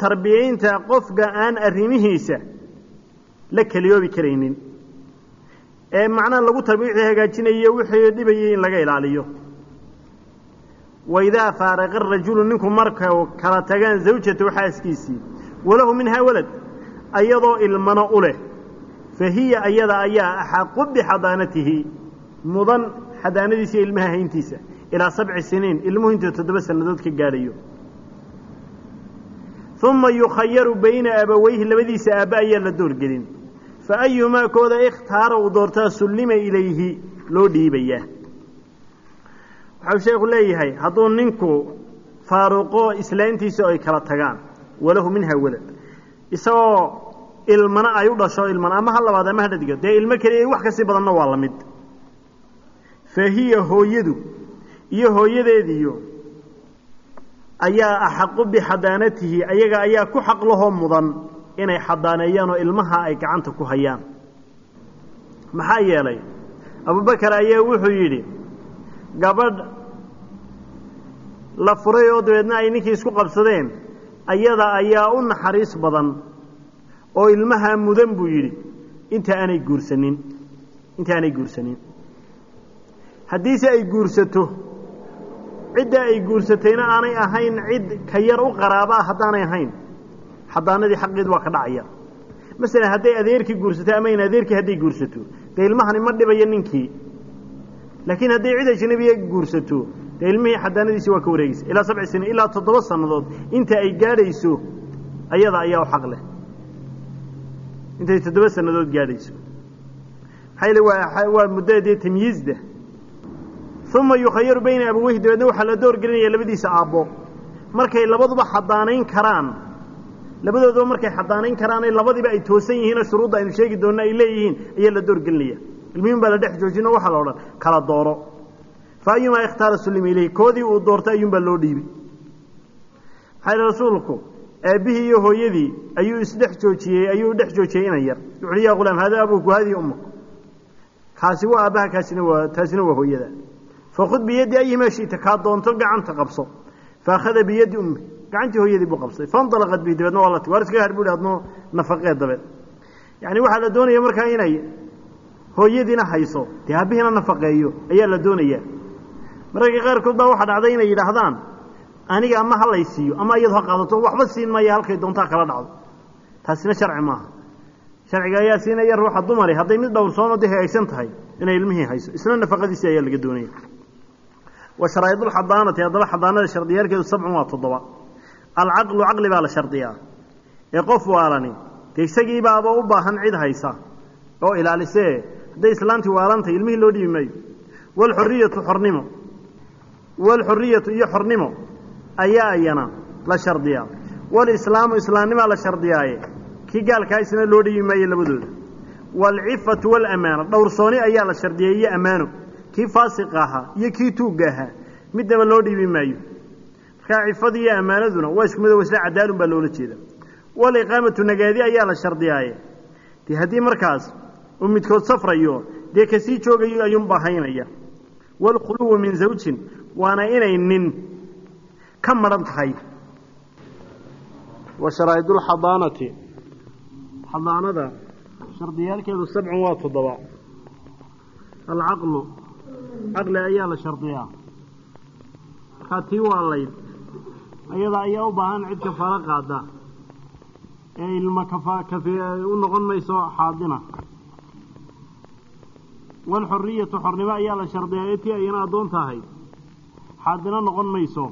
tarbiyaynta qofka aan arrimihiisa la keliyoobi ee macnaha lagu tarbiya wixii hagaajinayo wixii dhibayay in laga ilaaliyo. Waidaa faaraqa rajulu ninku marka kala tagaan zawjatahu xaaskiisii walahu minhaa walad ayadoo ilmano u leh. Fa hiya ayada ayaa axaqu bixadaanatihi mudan xadaanadiisa ilmaha hayntiisa ilaa sabci siniin ilmuhu intuu toddoba sannadood ka gaadhayo. Uma yukhayaru bayna abaweyhi labadiisa aabbe ayaa la doorgelin fa ayumaa kooda ikhtaara uu doortaa sullima ilayhi loo dhiibayaa waxau sheekhu leeyahay hadduu ninku faaruqo islaantiisa ay kala tagaan walahu minhaa walad isagoo ilmana ay u dhasho ilmana ama ha labaad ama ha dee ilmo keliya wax ka sii badanna waa la mid. Fa hiya hooyadu iyo hooyadeediyo ayaa axaqu bixadaanatihi ayaga ayaa ku xaq lahoo mudan inay xadaaneeyaan oo ilmaha ay gacanta ku hayaan. Maxaa yeelay abubakar ayaa wuxuu yidhi gabadh la furay oo dabeedna ay ninkii isku qabsadeen ayada ayaa u naxariis badan oo ilmaha mudan buu yidhi inta aanay guursanin inta aanay guursanin. Haddiise ay guursato cidda ay guursatayna aanay ahayn cid ka yar u qaraaba haddaanay ahayn xadaanadii xaqeed waa ka dhacaya. Masalan hadday adeerkii guursato ama in adeerkii hadday guursato dee ilmahani ma dhibayo ninkii. Laakiin hadday cid ajnabiya guursato dee ilmihii xadaanadiisii waa ka wareegeysa ilaa sabci siniin ilaa toddoba sannadood inta ay gaadhayso ayada ayaa u xaq leh. Intay toddoba sannadood gaadhayso. Maxaa waa muddadii tamyiizda uma yukhayaru bayna abaweyhi dabeedna waxaa la doorgelinaya labadiisa aabbo. Markay labaduba xadaanayn karaan labadooduba markay xadaanayn karaanay labadiba ay toosan yihiinoo shuruudda aynu sheegi doonna ay leeyihiin ayaa la doorgelinaya ilmihin baa la dhex joojino waxaa la odhan kala dooro. Fa ayumaa ikhtaara sullima ilayhi koodii uu doortay ayuunbaa loo dhiibi maxaa yidhi rasuulku aabbihii iyo hooyadii ayuu isdhex joojiyey ayuu dhex joojiyey inan yar. Wuxuuhi yaa ghulaam haadaa abuku haadihi ummuk kaasi waa aabbaha kaasina waa taasina waa hooyada. Fakhud biyaddi ayimaa shi'ta kaa doonto gacanta qabso. Faakhada biyaddi ummi gacantii hooyadii buu qabsaday faindalaqad bihi dabeedna waa la ti waar iskaga har buuhi adnoo nafaqee dabeed yacni waxaa la doonaya markaa inay hooyadiina hayso dee aabbihiina nafaqeeyo ayaa la doonayaa mararka qaarkood baa waxaa dhacday inay yidhaahdaan aniga ama ha lay ama iyadu ha qaadato waxba siin maya halkay doontaa kala dhacdo. Taasina sharci maaha. Sharciga ayaa siinaya ruuxa dumari. Hadday mid dhowrsoon oo dee hagaagsan tahay inay ilmihii hayso. Isna nafaqadiisii ayaa laga doonaya. Wa sharaa'idulxadaanati haddaba xadaanada shardiyaalkeedu sabcun waa toddoba alcaqlu caqli baa la shardiyaa. Ee qof waalani dee isagiibaaba u baahan cid haysa oo ilaalisee hadday islaantii waalantahy ilmihii loo dhiibi maayo waalxuriyatu xornimo waalxuriyatu iyo xornimo ayaa iyana la shardiyaa. Walislaamu islaamnimaa la shardiyaaye kii gaalkaa isna loo dhiibi maayo labadooda. Waalcifatu waalamaano dhowrsooni ayaa la shardiyay iyo ammaano kii faasiqa ahaa iyo kii tuugga ahaa midnaba loo dhiibi maayo markaa cifadii iyo ammaanaduna waa isku mido isla cadaalun baa loola jeeda waliqaamatu nagaadi ayaa la shardiyaaye. Dee haddii markaas uu midkood safrayo dee ka sii joogayo ayuunbaa haynaya waalkhuluwu min zawjin waana inay nin ka maran tahay. Wa sharaa'idulxadaanati xadaanada shardiyaalkeedu sabcun waa toddoba. Alcaqlu caqli ayaa la shardiyaa. Markaa tii waalayd ayada ayaa u baahan cid kafaalo qaada. Ee ilma u noqon mayso xaadina. Waalxuriyatu xornimo ayaa la shardiyaa ee tii ayana addoon tahay. Xaadino noqon mayso.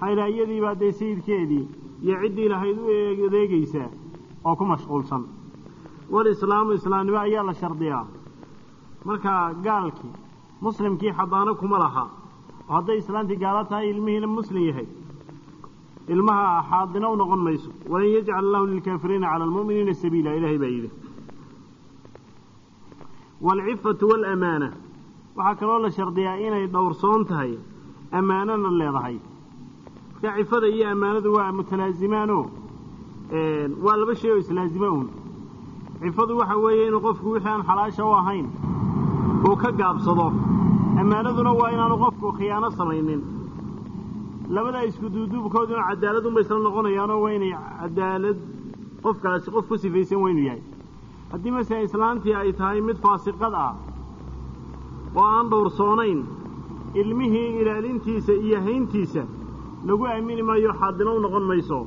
Hayla iyadiibaa dee sayidkeedii iyo ciddii lahayd u adeegaysaa oo ku mashquulsan. Walislaamu islaamnimo ayaa la shardiyaa. Markaa gaalkii muslimkii xadaano kuma laha. Oo hadday islaantii gaalo tahay ilmihiina muslim yahay ilmaha xaadino u noqon mayso. Walan yajcal allahu lilkaafiriina cala almu'miniina sabiila. Ilaahay baa yidhi. Waalcifatu waalamaana waxaa kaloo la shardiyaa inay dhowrsoon tahay ammaanana leedahay. Marka cifada iyo ammaanadu waa mutalaazimaanoo waa laba shay oo islaazima uun. Cifadu waxa weeye inuu qofku wixii aan xalaasha u ahayn uu ka gaabsado. Ammaanaduna waa inaanu qofku khiyaano samaynin labada isku duuduubkooduna cadaalad unbay isla noqonayaanoo waa inay cadaalad qofkaasi qof ku sifaysan weynu yahay. Haddii masele islaantii ay tahay mid faasiqad ah oo aan dhowrsoonayn ilmihii ilaalintiisa iyo hayntiisa lagu aamini maayo xaadino u noqon mayso.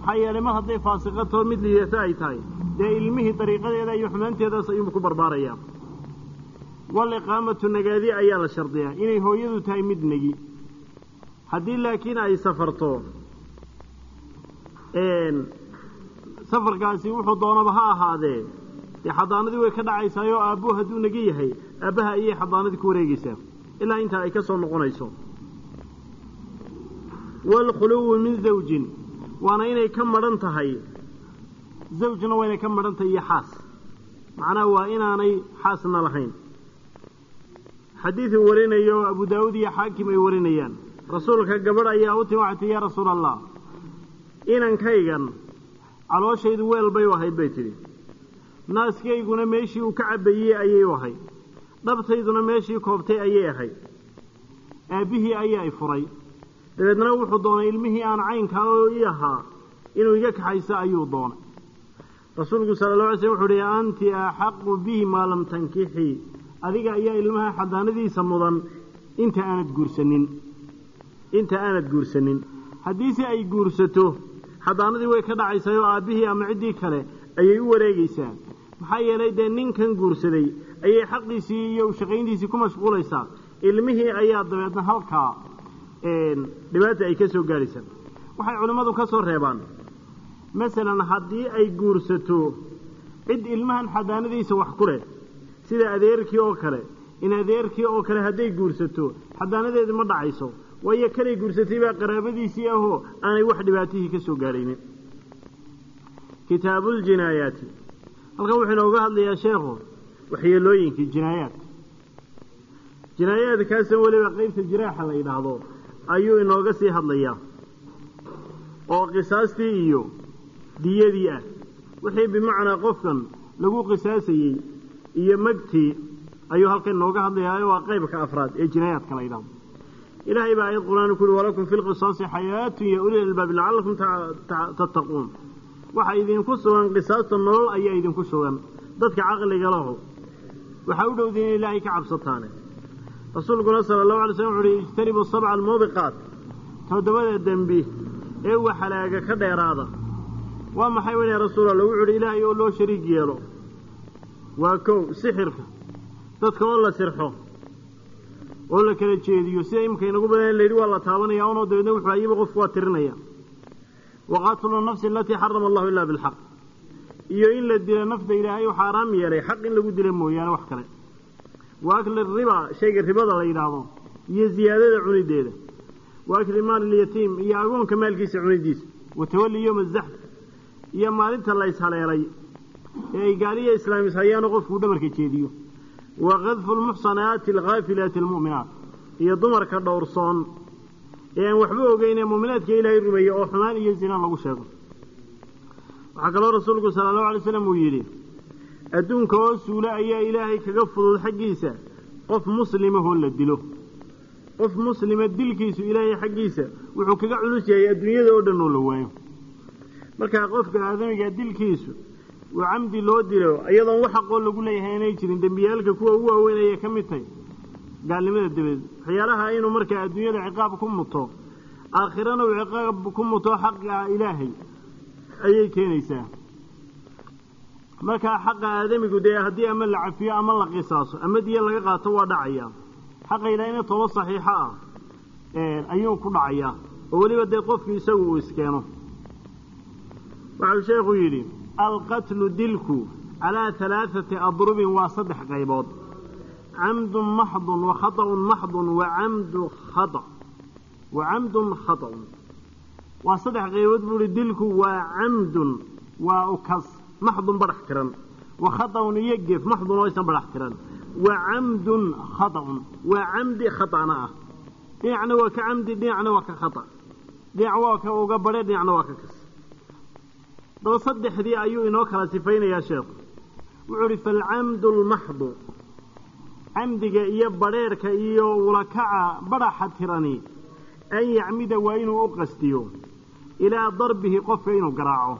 Maxaa yeelay mar hadday faasiqadtoo mid liidata ay tahay dee ilmihii dariiqadeeda iyo xumaanteedaas ayuunba ku barbaarayaa wal iqaamatu nagaadi ayaa la shardiyaa inay hooyadu tahay mid negi haddii laakiin ay safarto safarkaasi wuxuu doonaba ha ahaadee. Dee xadaanadii way ka dhacaysaayoo aabbuhu hadduu negi yahay. Aabbaha ayay xadaanadii ku wareegaysaa. Ilaa intaa ay ka soo noqonayso. Waalkhuluwu min zawjin. Waana inay ka madhan tahay. Zawjna waa inay ka madhan tahay iyo xaas. Macnaha waa inaanay xaasna lahayn. Xadiiduu warinayo abu daawuud iyo xaakim ay warinayaan rasuulka gabadh ayaa u timi waxay tihi yaa rasuula allah inankaygan calooshaydu weel bay u ahayd bay tidhi. Naaskayguna meeshii uu ka cabbayey ayay u ahayd dhabtayduna meeshii koobtay ayay ahayd. Aabbihii ayaa i furay. Dabeedna wuxuu doonay ilmihii aan caynkaa ii ahaa inuu iga kaxayso ayuu doonay. Rasuulku sala alla alay slm wuxu uhi anti axaqu bihi maa lam tankixii adiga ayaa ilmaha xadaanadiisa mudan inta aanad guursanin inta aanad guursanin. Haddiise ay guursato xadaanadii way ka dhacaysaa oo aabbihii ama ciddii kale ayay u wareegaysaa. Maxaa yeelay dee ninkan guursaday ayay xaqiisii iyo shaqayntiisii ku mashquulaysaa. Ilmihii ayaa dabeedna halkaa dhibaata ay ka soo gaadhaysaa waxay culimmadu ka soo reebaan. Masalan haddii ay guursato cid ilmahan xadaanadiisa wax ku leh sida adeerkii oo kale in adeerkii oo kale hadday guursato xadaanadeedu ma dhacayso waayo kalay guursatay baa qaraabadiisii ahoo aanay wax dhibaatihii ka soo gaadhaynin kitaabuljinaayaati halkan wuxuu inooga hadlayaa sheekhu waxyeelooyinkii jinaayaad jinaayaadkaasa weliba qaybta jiraaxa la yidhaahdo ayuu inooga sii hadlayaa. Oo qisaastii iyo diyadii ah. Wixii bimacnaa qofkan lagu qisaasayey iyo magtii ayuu halkan inooga hadlayaa waa qaybka afraad ee jinaayaadka la yidhahdo ilaahay baa aayad qur'aan ku uhi walakum fi lqisaasi xayaatun ya ulil albaabi lacallakum tattaquun waxaa idinku sugan qisaasta nolol ayaa idinku sugan dadka caqliga lahu waxaa u dhowdiin in ilaahay ka cabsataane rasuulkuna sala allahu alay slam wuxu uhi ijtanibuu sabca almuubiqaat toddobada dembi ee waxalaaga ka dheeraada waa maxay weyne rasuul alla wuxu ilaahay oo loo shariig yeelo waa kow sixirka dadka oo la sirxo oo la kala jeediyo sida imika inagu badan layidhi waa la taabanaya unoo dabeedna wuxuu ayiba qofku waa tirinaya. Waqatlu nafsi alatii xarama allahu ilaa bilxaq iyo in la dilo nafta ilaahay u xaaraam yeelay xaq in lagu dila mooyaane wax kale. Wa akli riba shayga ribada la yidhaahdo iyo ziyaadada cunideeda. Wa akli maali lyatiim iyo agoonka maalkiisa cunidiisa. Wa tawalli yowma azaxf iyo maalinta la ishaleelay ee ay gaaliya islaamis hayaanoo qofkuu dhabarka jeediyo wa kadfu lmuxsanaati alkhaafilaati almu'minaat. Iyo dumarka dhowrsoon. Ee aan waxba ogeyn ee muuminaadka ilaahay rumeeyey oo xumaan iyo zina lagu sheego. Waxaa kaloo rasuulku sala allahu alay slam uu yidhi adduunka oo suula ayaa ilaahay kaga fudud xaggiisa. Qof muslimahoo la dilo. Qof muslima dilkiisu ilaahay xaggiisa wuxuu kaga culus yahay adduunyada oo dhan oo la waayo. Markaa qofka aadamiga dilkiisu uu camdi loo dilo iyadoon wax aqoo lagu leeyahay inay jirin dembiyaalka kuwa ugu waaweyn ayay ka mid tahay. Gaalnimada dabadeed waxyaalaha inuu markaa adduunyada ciqaab ku muto aakhirana uu ciqaab ku muto xaqa ilaahay ayay keenaysaa. Markaa xaqa aadamigu dee haddii ama la cafiyo ama la qisaaso ama diya laga qaato waa dhacaya. Xaqa ilaahayna toba saxiixo ah ayuu ku dhacayaa oo weliba dee qofkii isagu uu iskeeno waxau sheekhu yidhi alqatlu dilku calaa halaaثati adrubin waa saddex qaybood camdun maxdun wa khaطأun maxdun wa camdu khaa wa camdun khaطأun waa saddex qaybood buu ihi dilku waa camdun waa ukas maxdun badhax tiran wa khaطأun iyo gef maxdun oo isan badhax tiran wa camdun khaطأun waa camdi khaطأna ah dhinacna waa ka camdi dhinacna waa ka khaطأ dhinac waa ka uga badhe dhinacna waa ka kas daba saddexdii ayuu inoo kala sifaynayaa sheekhu wuxuu uhi falcamdu lmaxdu camdiga iyo badrheerhka iyo ulakaca badhaxa tirani an yacmida waa inuu u qastiyo. Ilaa darbihi qofka inuu garaaco.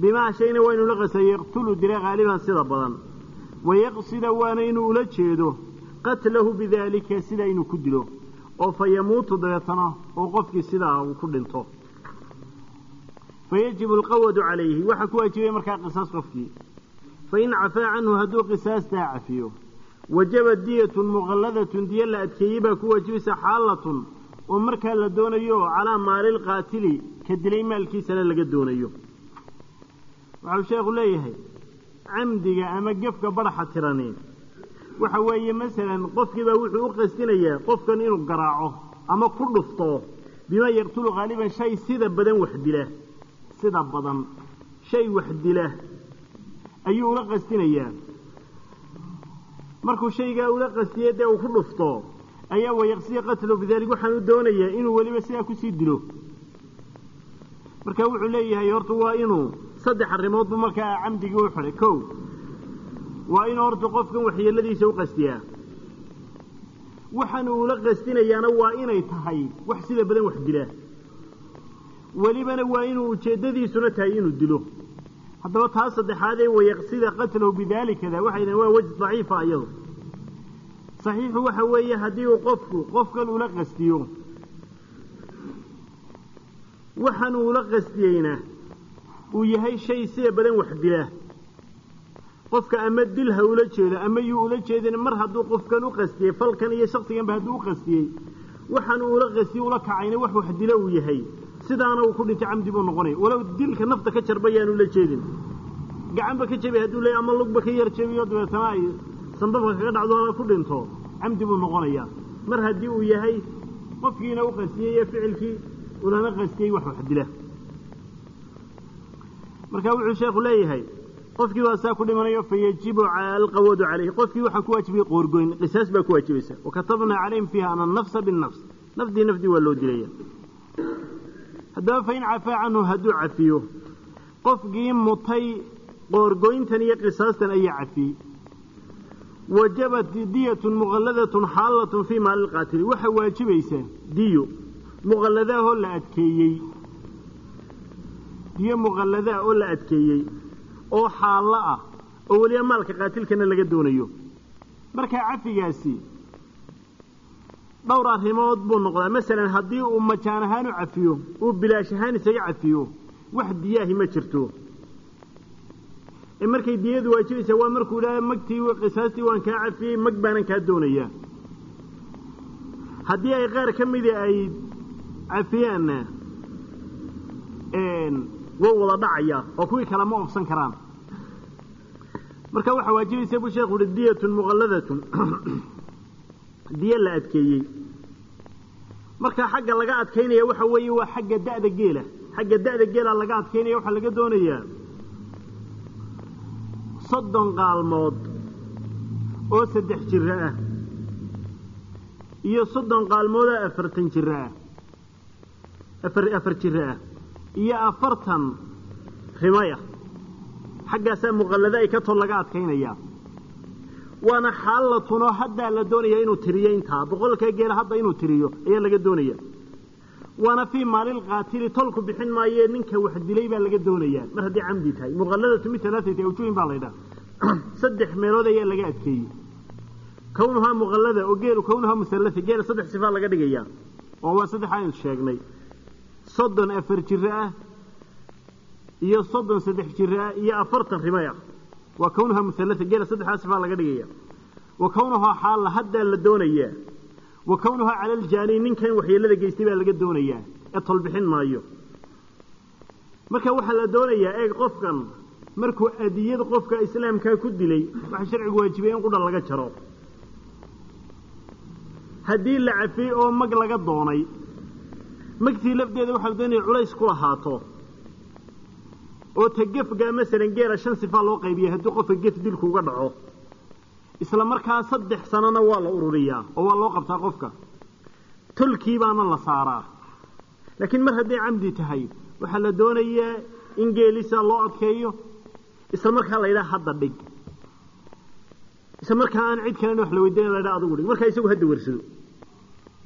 Bimaa shayna waa inuu la qastiyo yaqtulu dila haaliban sida badan. Wayaqsida waana inuu ula jeedo qatlahu bidaalika sidaa inuu ku dilo. Oo fa yamuutu dabeetana oo qofkii sidaa uu ku dhinto fayajibu alqawadu calayhi waxaa ku waajibaya markaa qisaas qofkii fain cafaa canhu hadduu qisaastaa cafiyo wajaba diyatun muqalladatun diya la adkeeyey baa ku waajibaysa xaalatun oo markaa la doonayo calaa maalilqaatili ka dilay maalkiisana laga doonayo waxau sheekhu leeyahay camdiga ama gefka badhaxa tirani waxa weeye masalan qofkiibaa wuxuu u qastinayaa qofkan inuu garaaco ama ku dhufto bimaa yaqtulu haaliban shay sida badan wax dila sida badan shay wax dila ayuu ula qastinayaa. Markuu shaygaa ula qastiye dee uu ku dhufto ayaa wayaqsiya qatlo bidaalik waxaanu doonayaa inuu weliba sidaa ku sii dilo. Marka wuxuu leeyahay horta waa inuu saddex arrimood buu markaa camdigii u xidhay kow waa inuu horta qofkan waxyeeladiisa u qastiyaa. Waxaan uula qastinayaana waa inay tahay wax sida badan wax dila welibana waa inuu ujeeddadiisuna tahay inuu dilo. Haddaba taa saddexaadee wayaqsida qatlahu bidaalikada waxay dhahen waa wejh daciifa iyadu saxiixu waxa weeye haddii uu qofku qofkan ula qastiyo. Waxaan uula qastiyeyna uu yahay shay sida badan wax dila. Qofka ama dil ha ula jeedo ama yuu ula jeedin mar hadduu qofkan u qastiyey falkan iyo shaksiganba hadduu u qastiyey waxaan ula qastiye ula kacayna wax wax dilo uu yahay sidaana uu ku dhintay camdi buu noqonaya walow dilka nafta ka jarba la jeedin. Gacanba ka jebi hadduu leey ama lugba ka yar jebiyo dabeetana ay sambabka kaga dhacdo hala ku dhinto. Camdi buu noqonayaa. Mar haddii uu yahay qofkiina u qastiyey iyo ficilkii ulana qastiyey wax wax dila. Wuxuu sheekhu leeyahay qofkii saa ku dhimanayo fayajibu alqawadu calayhi. Qofkii waxaa ku waajibaya qoorgoyn qisaas baa ku waajibaysa wakatabnaa calayhim fiiha ana anafsa binnafs nafdii nafdii waa loo dilaya haddaba fain cafaa canhu hadduu cafiyo qofkii mutay qoorgoyntan iyo qisaastan ayaa cafiyey wajabat diyatun muqalladatun xaalatun fii maali lqaatili waxaa waajibaysa diyo muqalladaahoo la adkeeyey. Diyo muqalladaa oo la adkeeyey oo xaallo ah oo weliba maalka qaatilkana laga doonayo. Markaa cafigaasi dhowr arrimood buu noqdaa. Masalan haddii uu majaan ahaan u cafiyo uu bilaash ahaan isaga cafiyo wax diyaahi ma jirto. Ee markay diyadu waajibaysaa waa markuu idhaha magtii qisaastii waan kaa cafiyey mag baanan kaa doonayaa. Haddii ay qaar ka mida ay cafiyaanna wou wada dhacayaa oo kuwii kale ma ofsan karaan. Marka waxaa waajibaysa buu sheekhu uhi diyatun muqalladatun diyo la adkeeyey. Marka xagga laga adkaynaya waxa weeye waa xagga da'da geela. Xagga da'da geela laga adkaynaya waxaa laga doonayaa soddon qaalmood oo saddex jiro ah iyo soddon qaalmood oo afartan jiro ah. Afar afar jiro ah iyo afartan rimaya xaggaasaa muqallada ay ka tol laga adkaynayaa waana xaallatunoo haddaa la doonaya inuu tiriyo intaa boqolkaa geela hadda inuu tiriyo ayaa laga doonaya. Waana fii maalilqaatili tolku bixin maayee ninka wax dilay baa laga doonayaa. Mar haddii camdi tahay muqalladatu min alaaati awjuhin baa laydhaha [CLEARS THROAT] saddex meelood ayaa laga adkeeyey. Kawnuhaa muqallada oo geelu kawnuhaa musallasa geela saddex sifaa laga dhigayaa. Oo waa saddex sheegnay. Soddon afar jiro ah iyo soddon saddex jiro ah iyo afartan rimay ah waa kawnuhaa muallaa geela saddexdaa sifaa laga dhigaya. Wa kawnuhaa xaalla haddaa la doonayaa wa kownuhaa cala aljaani ninkan waxyeelada geystay baa laga doonayaa ee tolbixin maayo. Marka waxaa la doonayaa eeg qofkan markuu adiyad qofka islaamkaa ku dilay waxaa sharcigu waajibay in qudha laga jaro. Haddii la cafiyey oo mag laga doonay magtii lafdeeda waxaa la doonaya culays ku lahaato oo ta gefga masalan geela shan sifaa loo qaybiyay haddii qofka gef dilku uga dhaco isla markaa saddex sanona waa la ururiyaa oo waa loo qabtaa qofka. Tolkii baana la saaraa. Laakiin mar hadday camdi tahay waxaa la doonayaa in geelisa loo adkeeyo isla markaa la yidhaha hadda dhig. Isla markaa aan cid kalena wax la weydiina la ydhaha adugu dhig. Markaa isagu hadda warsado.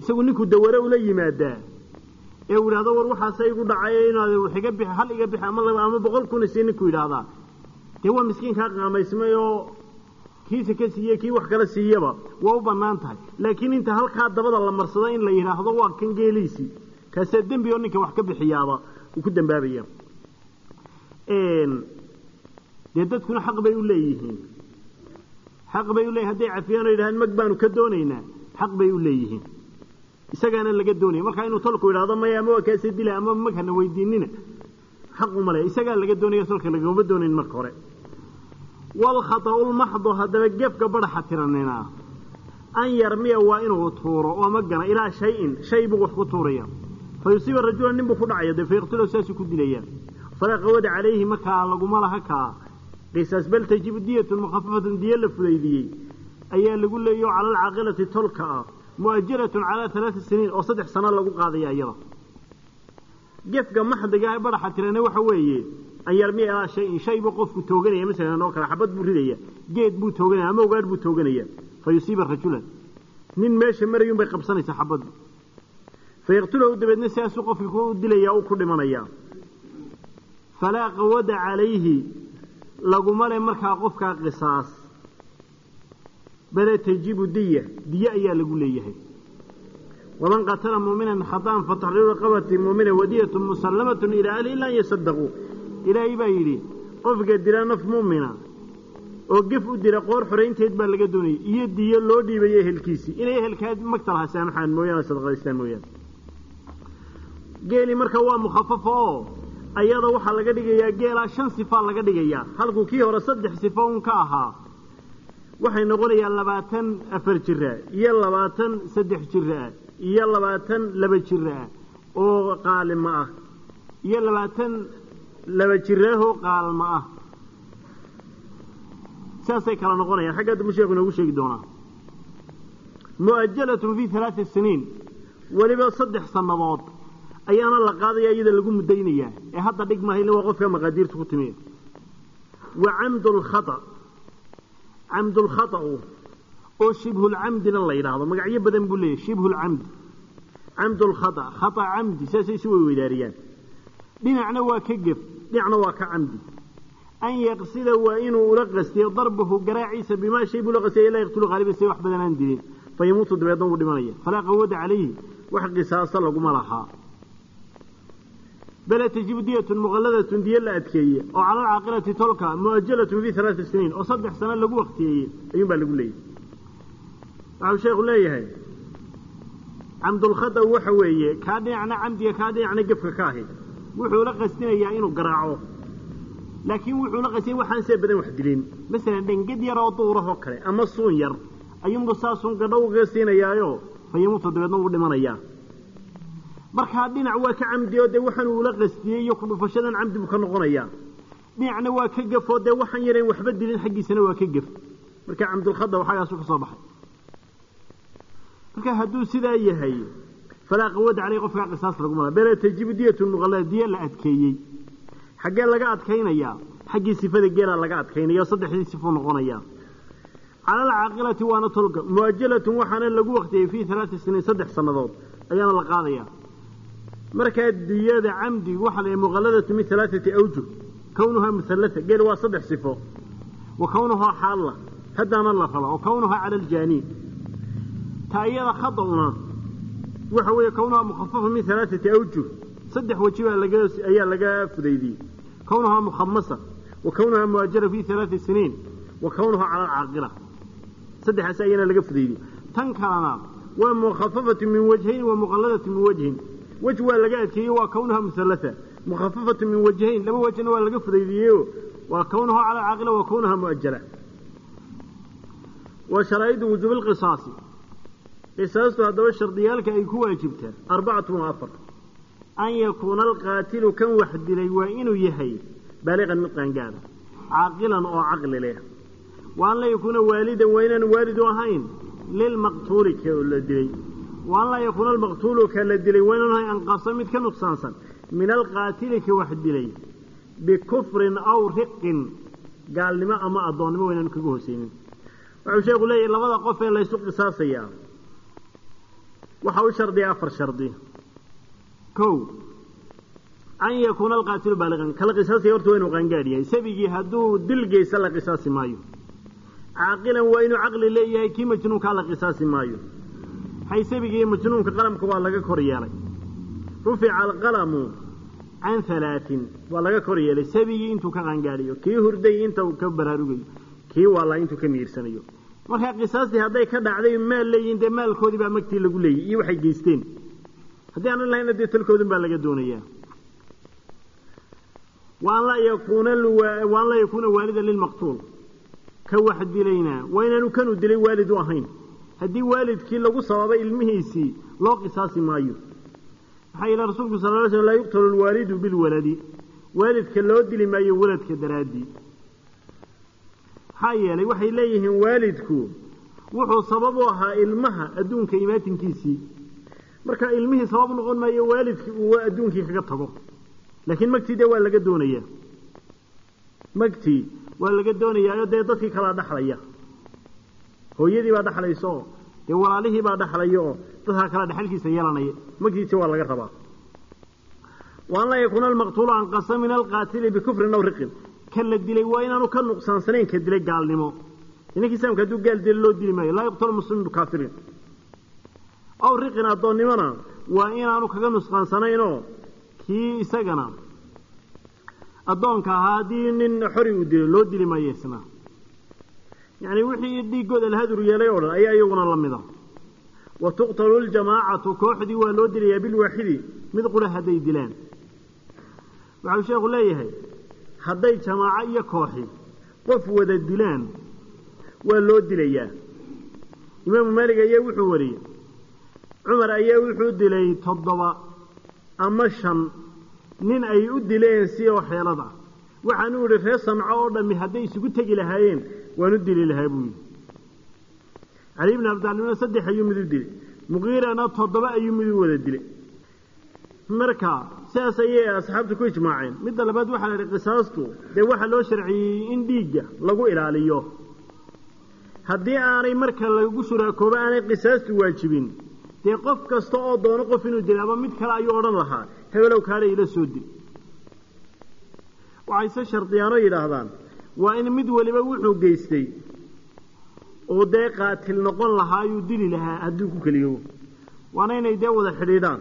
Isagu ninkuu daware ula yimaadaa ee uu yidhahdo war waxaase igu dhacay inaad wax iga bixi hal iga bixi ama laba ama boqol kuna sii ninkuu yidhaahdaa. Dee waa miskiinkaa qaamaysmay oo kiisa ka siiye kii wax kala siiyaba waa u bannaan tahay. Laakiin inta halkaa dabada la marsado in la yidhaahdo waa kan geeliisii kaasaa dembi oo ninka wax ka bixiyaaba uu ku dambaabaya. Dee dadkuna xaq bay u leeyihiin. Xaq bay u leeyihiin hadday cafiyaan oo yidhahaan mag baanu ka doonaynaa. Xaq bay u leeyihiin isagaana laga doonaya markaa inuu tolku yidhahdo maya ama waa kaasi dila ama mag hana weydiinina? Xaq uma le isagaa laga doonaya tolka lagama doonayn marka hore. Walkhata'u lmaxdo haddaba gefka badaxa tiranina. An yarmiya waa inuu tuuro oo magana ilaa shay-in shay buu wax ku tuuraya. Fa yusiiba rajula nin buu ku dhacaya dee fayaqtuluhu saasuu ku dilaya. Falaa qawada calayhi markaa laguma laha kaa qisaas bal tajibu diyatun mukhafafatun diyo la fudaydiyey. Ayaa lagu leeyayo cala alcaaqilati tolka ah mu'ajaratun calaa alaati siniin oo saddex sano lagu qaadaya iyada. Gefka maxdiga ee badaxa tirana waxa weeye an yarmiya ilaa shayin shay buu qofku tooganaya masalan oo kale xabad buu ridaya geed buu tooganaya ama ogaadh buu tooganaya fa yusiiba rajulan. Nin meesha marayun bay qabsanaysaa xabaddu fa dabeedna sidaasuu qofkii ku dilaya u ku dhimanaya. Falaa qawada calayhi laguma le markaa qofkaa qisaas bale tajibu diya diye ayaa lagu leeyahay. Waman qatala muuminan khaطa'an fataxriiru raqabati muumina wadiyatu musallamatun ilaa ahli ila an yasadaquu ilaahay baa yidhi qofka dila naf muumina oo gef u dila qoor xoraynteed baa laga doonayay iyo diyo loo dhiibayo ehelkiisii inay ehelkaa magta laha saamaxaan mooyaane sadaqadaystaan mooyaane. Geeli marka waa mukhafafo oo ayada waxaa laga dhigayaa geelaa shan sifaa laga dhigayaa. Halkuu kii hore saddex sifo un ka ahaa waxay noqonayaa labaatan afar jira iyo labaatan saddex jira ah iyo labaatan laba jira ah oo qaalimo ah. Iyo labaatan laba jiraahoo qaalmo ah. Saasay kala noqonayaan. Xagga dambu sheeku inoogu sheegi doonaa. Mu'ajalatun fii halaati siniin weliba saddex sannadood ayaana la qaadaya iyada lagu muddaynayaa. Ee hadda dhig maaha illa waa qofka maqaadiirta ku timiya wa camdu lkhata camdulkhata'u oo shibhulcamdina la yidhaahdo. Magacyo badan buu leeyahy shibhulcamdi camdulkhata khata camdi saasay isu weyweydaariyaan dhinacna waa ka gef dhinacna waa ka camdi. An yaqsida waa inuu ula qastiyo darbahu garaaciisa bimaa shay buu la qastiya ilaa yaqtulu haaliban say wax badan aan dilin. Fa yamuutu dabeedna wuu dhimanaya. Falaa qawada calayhi wax qisaasa laguma lahaa bale tajibu diyatun muqalladatun diyo la adkeeye oo cala alcaaqilati tolka mu'ajalatun fii halaati siniin oo saddex sano lagu waktiyeeyey ayuun baa lagu leeyahay waxau sheekhu leeyahay camdulkhada waxa weeye kaa dhinacna camdiga kaa dhinacna gefka ka ahi wuxuu la qastinayaa inuu garaaco. Laakiin wuxuu la qastiyay waxaan see badan wax dilin. Masalan dhengad yar oo duurahoo kale ama suun yar ayuunbu saasun gadho uga siinayaayo fa yamuutu dabeedna wuu dhimanayaa markaa dhinac waa ka camdi oo dee waxaan uula qastiyey iyo kudhufashadan camdi buu ka noqonayaa dhinacna waa ka gefoo dee waxaan yarayn waxba dilin xaggiisana waa ka gef marka camdulkhada waxagaasu ka soo baxay. Marka hadduu sidaa yahay falaa qawada caleyh qofkaa qisaas laguma bele tajibu diyatun muqallada diya la adkeeyey. Xaggee laga adkaynayaa xaggii sifada geelaa laga adkaynaya oo saddexdii sifuu noqonayaa. Cala alcaaqilati waana tolka mu'ajalatun waxaana lagu waktiyey fii halaati siniin saddex sannadood ayaana la qaadayaa markaa diyada camdi waxaa la muqalladatu min alaaati awjuh kownuhaa muhallata geel waa saddex sifo wa kownuhaa xaalla haddaana la raba wa kownuhaa cala aljaaniin ta iyada khada'una waxa weeye kownuhaa mukhafafa min alaaati awjuh saddex weji ayaa laga fudaydiyey. Kownuhaa mukhamasa wa kownuhaa mu'ajara fii halaati siniin wa kownuhaa cala alcaaqila saddexaas ayana laga fudaydiyey. Tan kalena waa mukhafafatu min wajhayn wa muqalladatu min wajhin wej waa laga adkeeyey waa kawnaha muhallatha mukhafafatu min wajhayn laba wejna waa laga fudaydiyeyo waa kawnahu cala caaqila wa kawnaha mu'ajala wa sharaa'idu wujuubi lqisaasi qisaastu haddaba shardiyaalka ay ku waajibtaa arbacatun wa afar. An yakuuna alqaatilu kan wax dilay waa inuu yahay baaliqan mid qaangaada caaqilan oo caqli leh. Wa laa yakuuna waalidan waa inaanu waalidu ahayn lilmaqtuuli ka la dilay wa an laa yakuuna almaqtuulu ka la dilay waa anqasa mid ka nuqsaansan. Min alqaatili ka wax dilay bikufrin aw riqin gaalnimo ama addoonnimo waa inaanu kaga hooseynin. Wuxuu sheekhu leeyahay labada qof ee laysu qisaasayaa waxa u shardiya afar shardi. Kow an yakuuna alqaatilu baaliqan kala qisaasaya horta waa inuu qaangaadh yahay sabigii hadduu dil geysa la qisaasi maayo. Caaqilan waa inuu caqli leeyahay kii majnuunkaa la qisaasi maayo hay sabigii iyo majnuunka qalamka waa laga kor yeelay rufica alqalamu can halaatin waa laga kor yeelay sabigii intuu ka qaangaadhayo kii hurday inta uu ka baraarugayo kii waalaa intuu ka miirsanayo markaa qisaastii hadday ka dhacday maal leeyihiin dee maalkoodii baa magtii lagu leeyay iyo waxay geysteen haddii aanan lahayna dee talkoodun baa laga doonayaa wa an laa yakuuna wa an laa yakuuna waalidan lilmaqtuul ka wax dilayna waa inaanu kanu dilay waalid ahayn haddii waalidkii lagu sababay ilmihiisii loo qisaasi maayo. Maxaa yidhi rasuulku sal ly slm laa yuqtalu lwaalidu bilwaladi. Waalidka loo dili maayo waladka daraaddii maxaa yeelay waxay leeyihiin waalidku wuxuu sabab u ahaa ilmaha adduunka imaatinkiisii marka ilmihii sabab noqon maayo waalidkii uu adduunkii kaga tago. Laakiin magtii dee waa laga doonayaa. Magtii waa laga doonayaayo dee dadkii kalaa dhaxlaya hooyadii baa dhaxlaysa oo dee walaalihii baa dhaxlaya oo dadkaa kala dhexalkiisa yeelanaya magtiisi waa laga rabaa. Wa yakuuna almaqtuulu anqasa min alqaatili bikufrin aw riqin. Ka la dilay waa inaanu ka nuqsaansanayn ka dilay gaalnimo. Ninkii islaamka hadduu gaal dila loo dili maayo laa yuqtalu muslimin bikaafirin aw riqin addoonnimona waa inaanu kaga nusqaansanaynoo kii isagana. Addoonka ahaa haddii nin xori uu dilo loo dili maayo yacni wixii dhiiggooda la hadur yeelay oo dhan ayaa iyaguna la mida wa tuqtalu ljamaacatu kooxdii waa loo dilayaa bilwaaxidi mid qura hadday dilaan. Waxau sheekhu leeyahay hadday jamaaco iyo kooxi qof wada dilaan waa loo dilayaa imaamu maalig ayaa wuxuu wariyey cumar ayaa wuxuu dilay toddoba ama shan nin ay u dileen si oo xeelad ah. Waxaanu idhi reer sanco oo dhammi hadday isugu tegi lahaayeen waan u dili lahaa buu yidhi. Cali bni abdaalibna saddex ayuu mid u dilay. Muqiirana toddoba ayuu mid u wada dilay. Marka sidaas ayay asxaabtu ku ijmaaceen. Midda labaad waxaa la idhi qisaastu dee waxaa loo sharciyey in dhiigga lagu ilaaliyo. Haddii aanay marka lagu shuraakoobo aanay qisaastu waajibin dee qof kasta oo doono qof inuu dila ama mid kale ayuu odhan lahaa. Hebelow kaale ila soo dil. Waxayse shardiyaano yidhaahdaan waa in mid waliba wuxuu geystay oo dee qaatil noqon lahaa ayuu dili lahaa hadduu ku keliyo. Waana inay dee wada xidhiidhaan.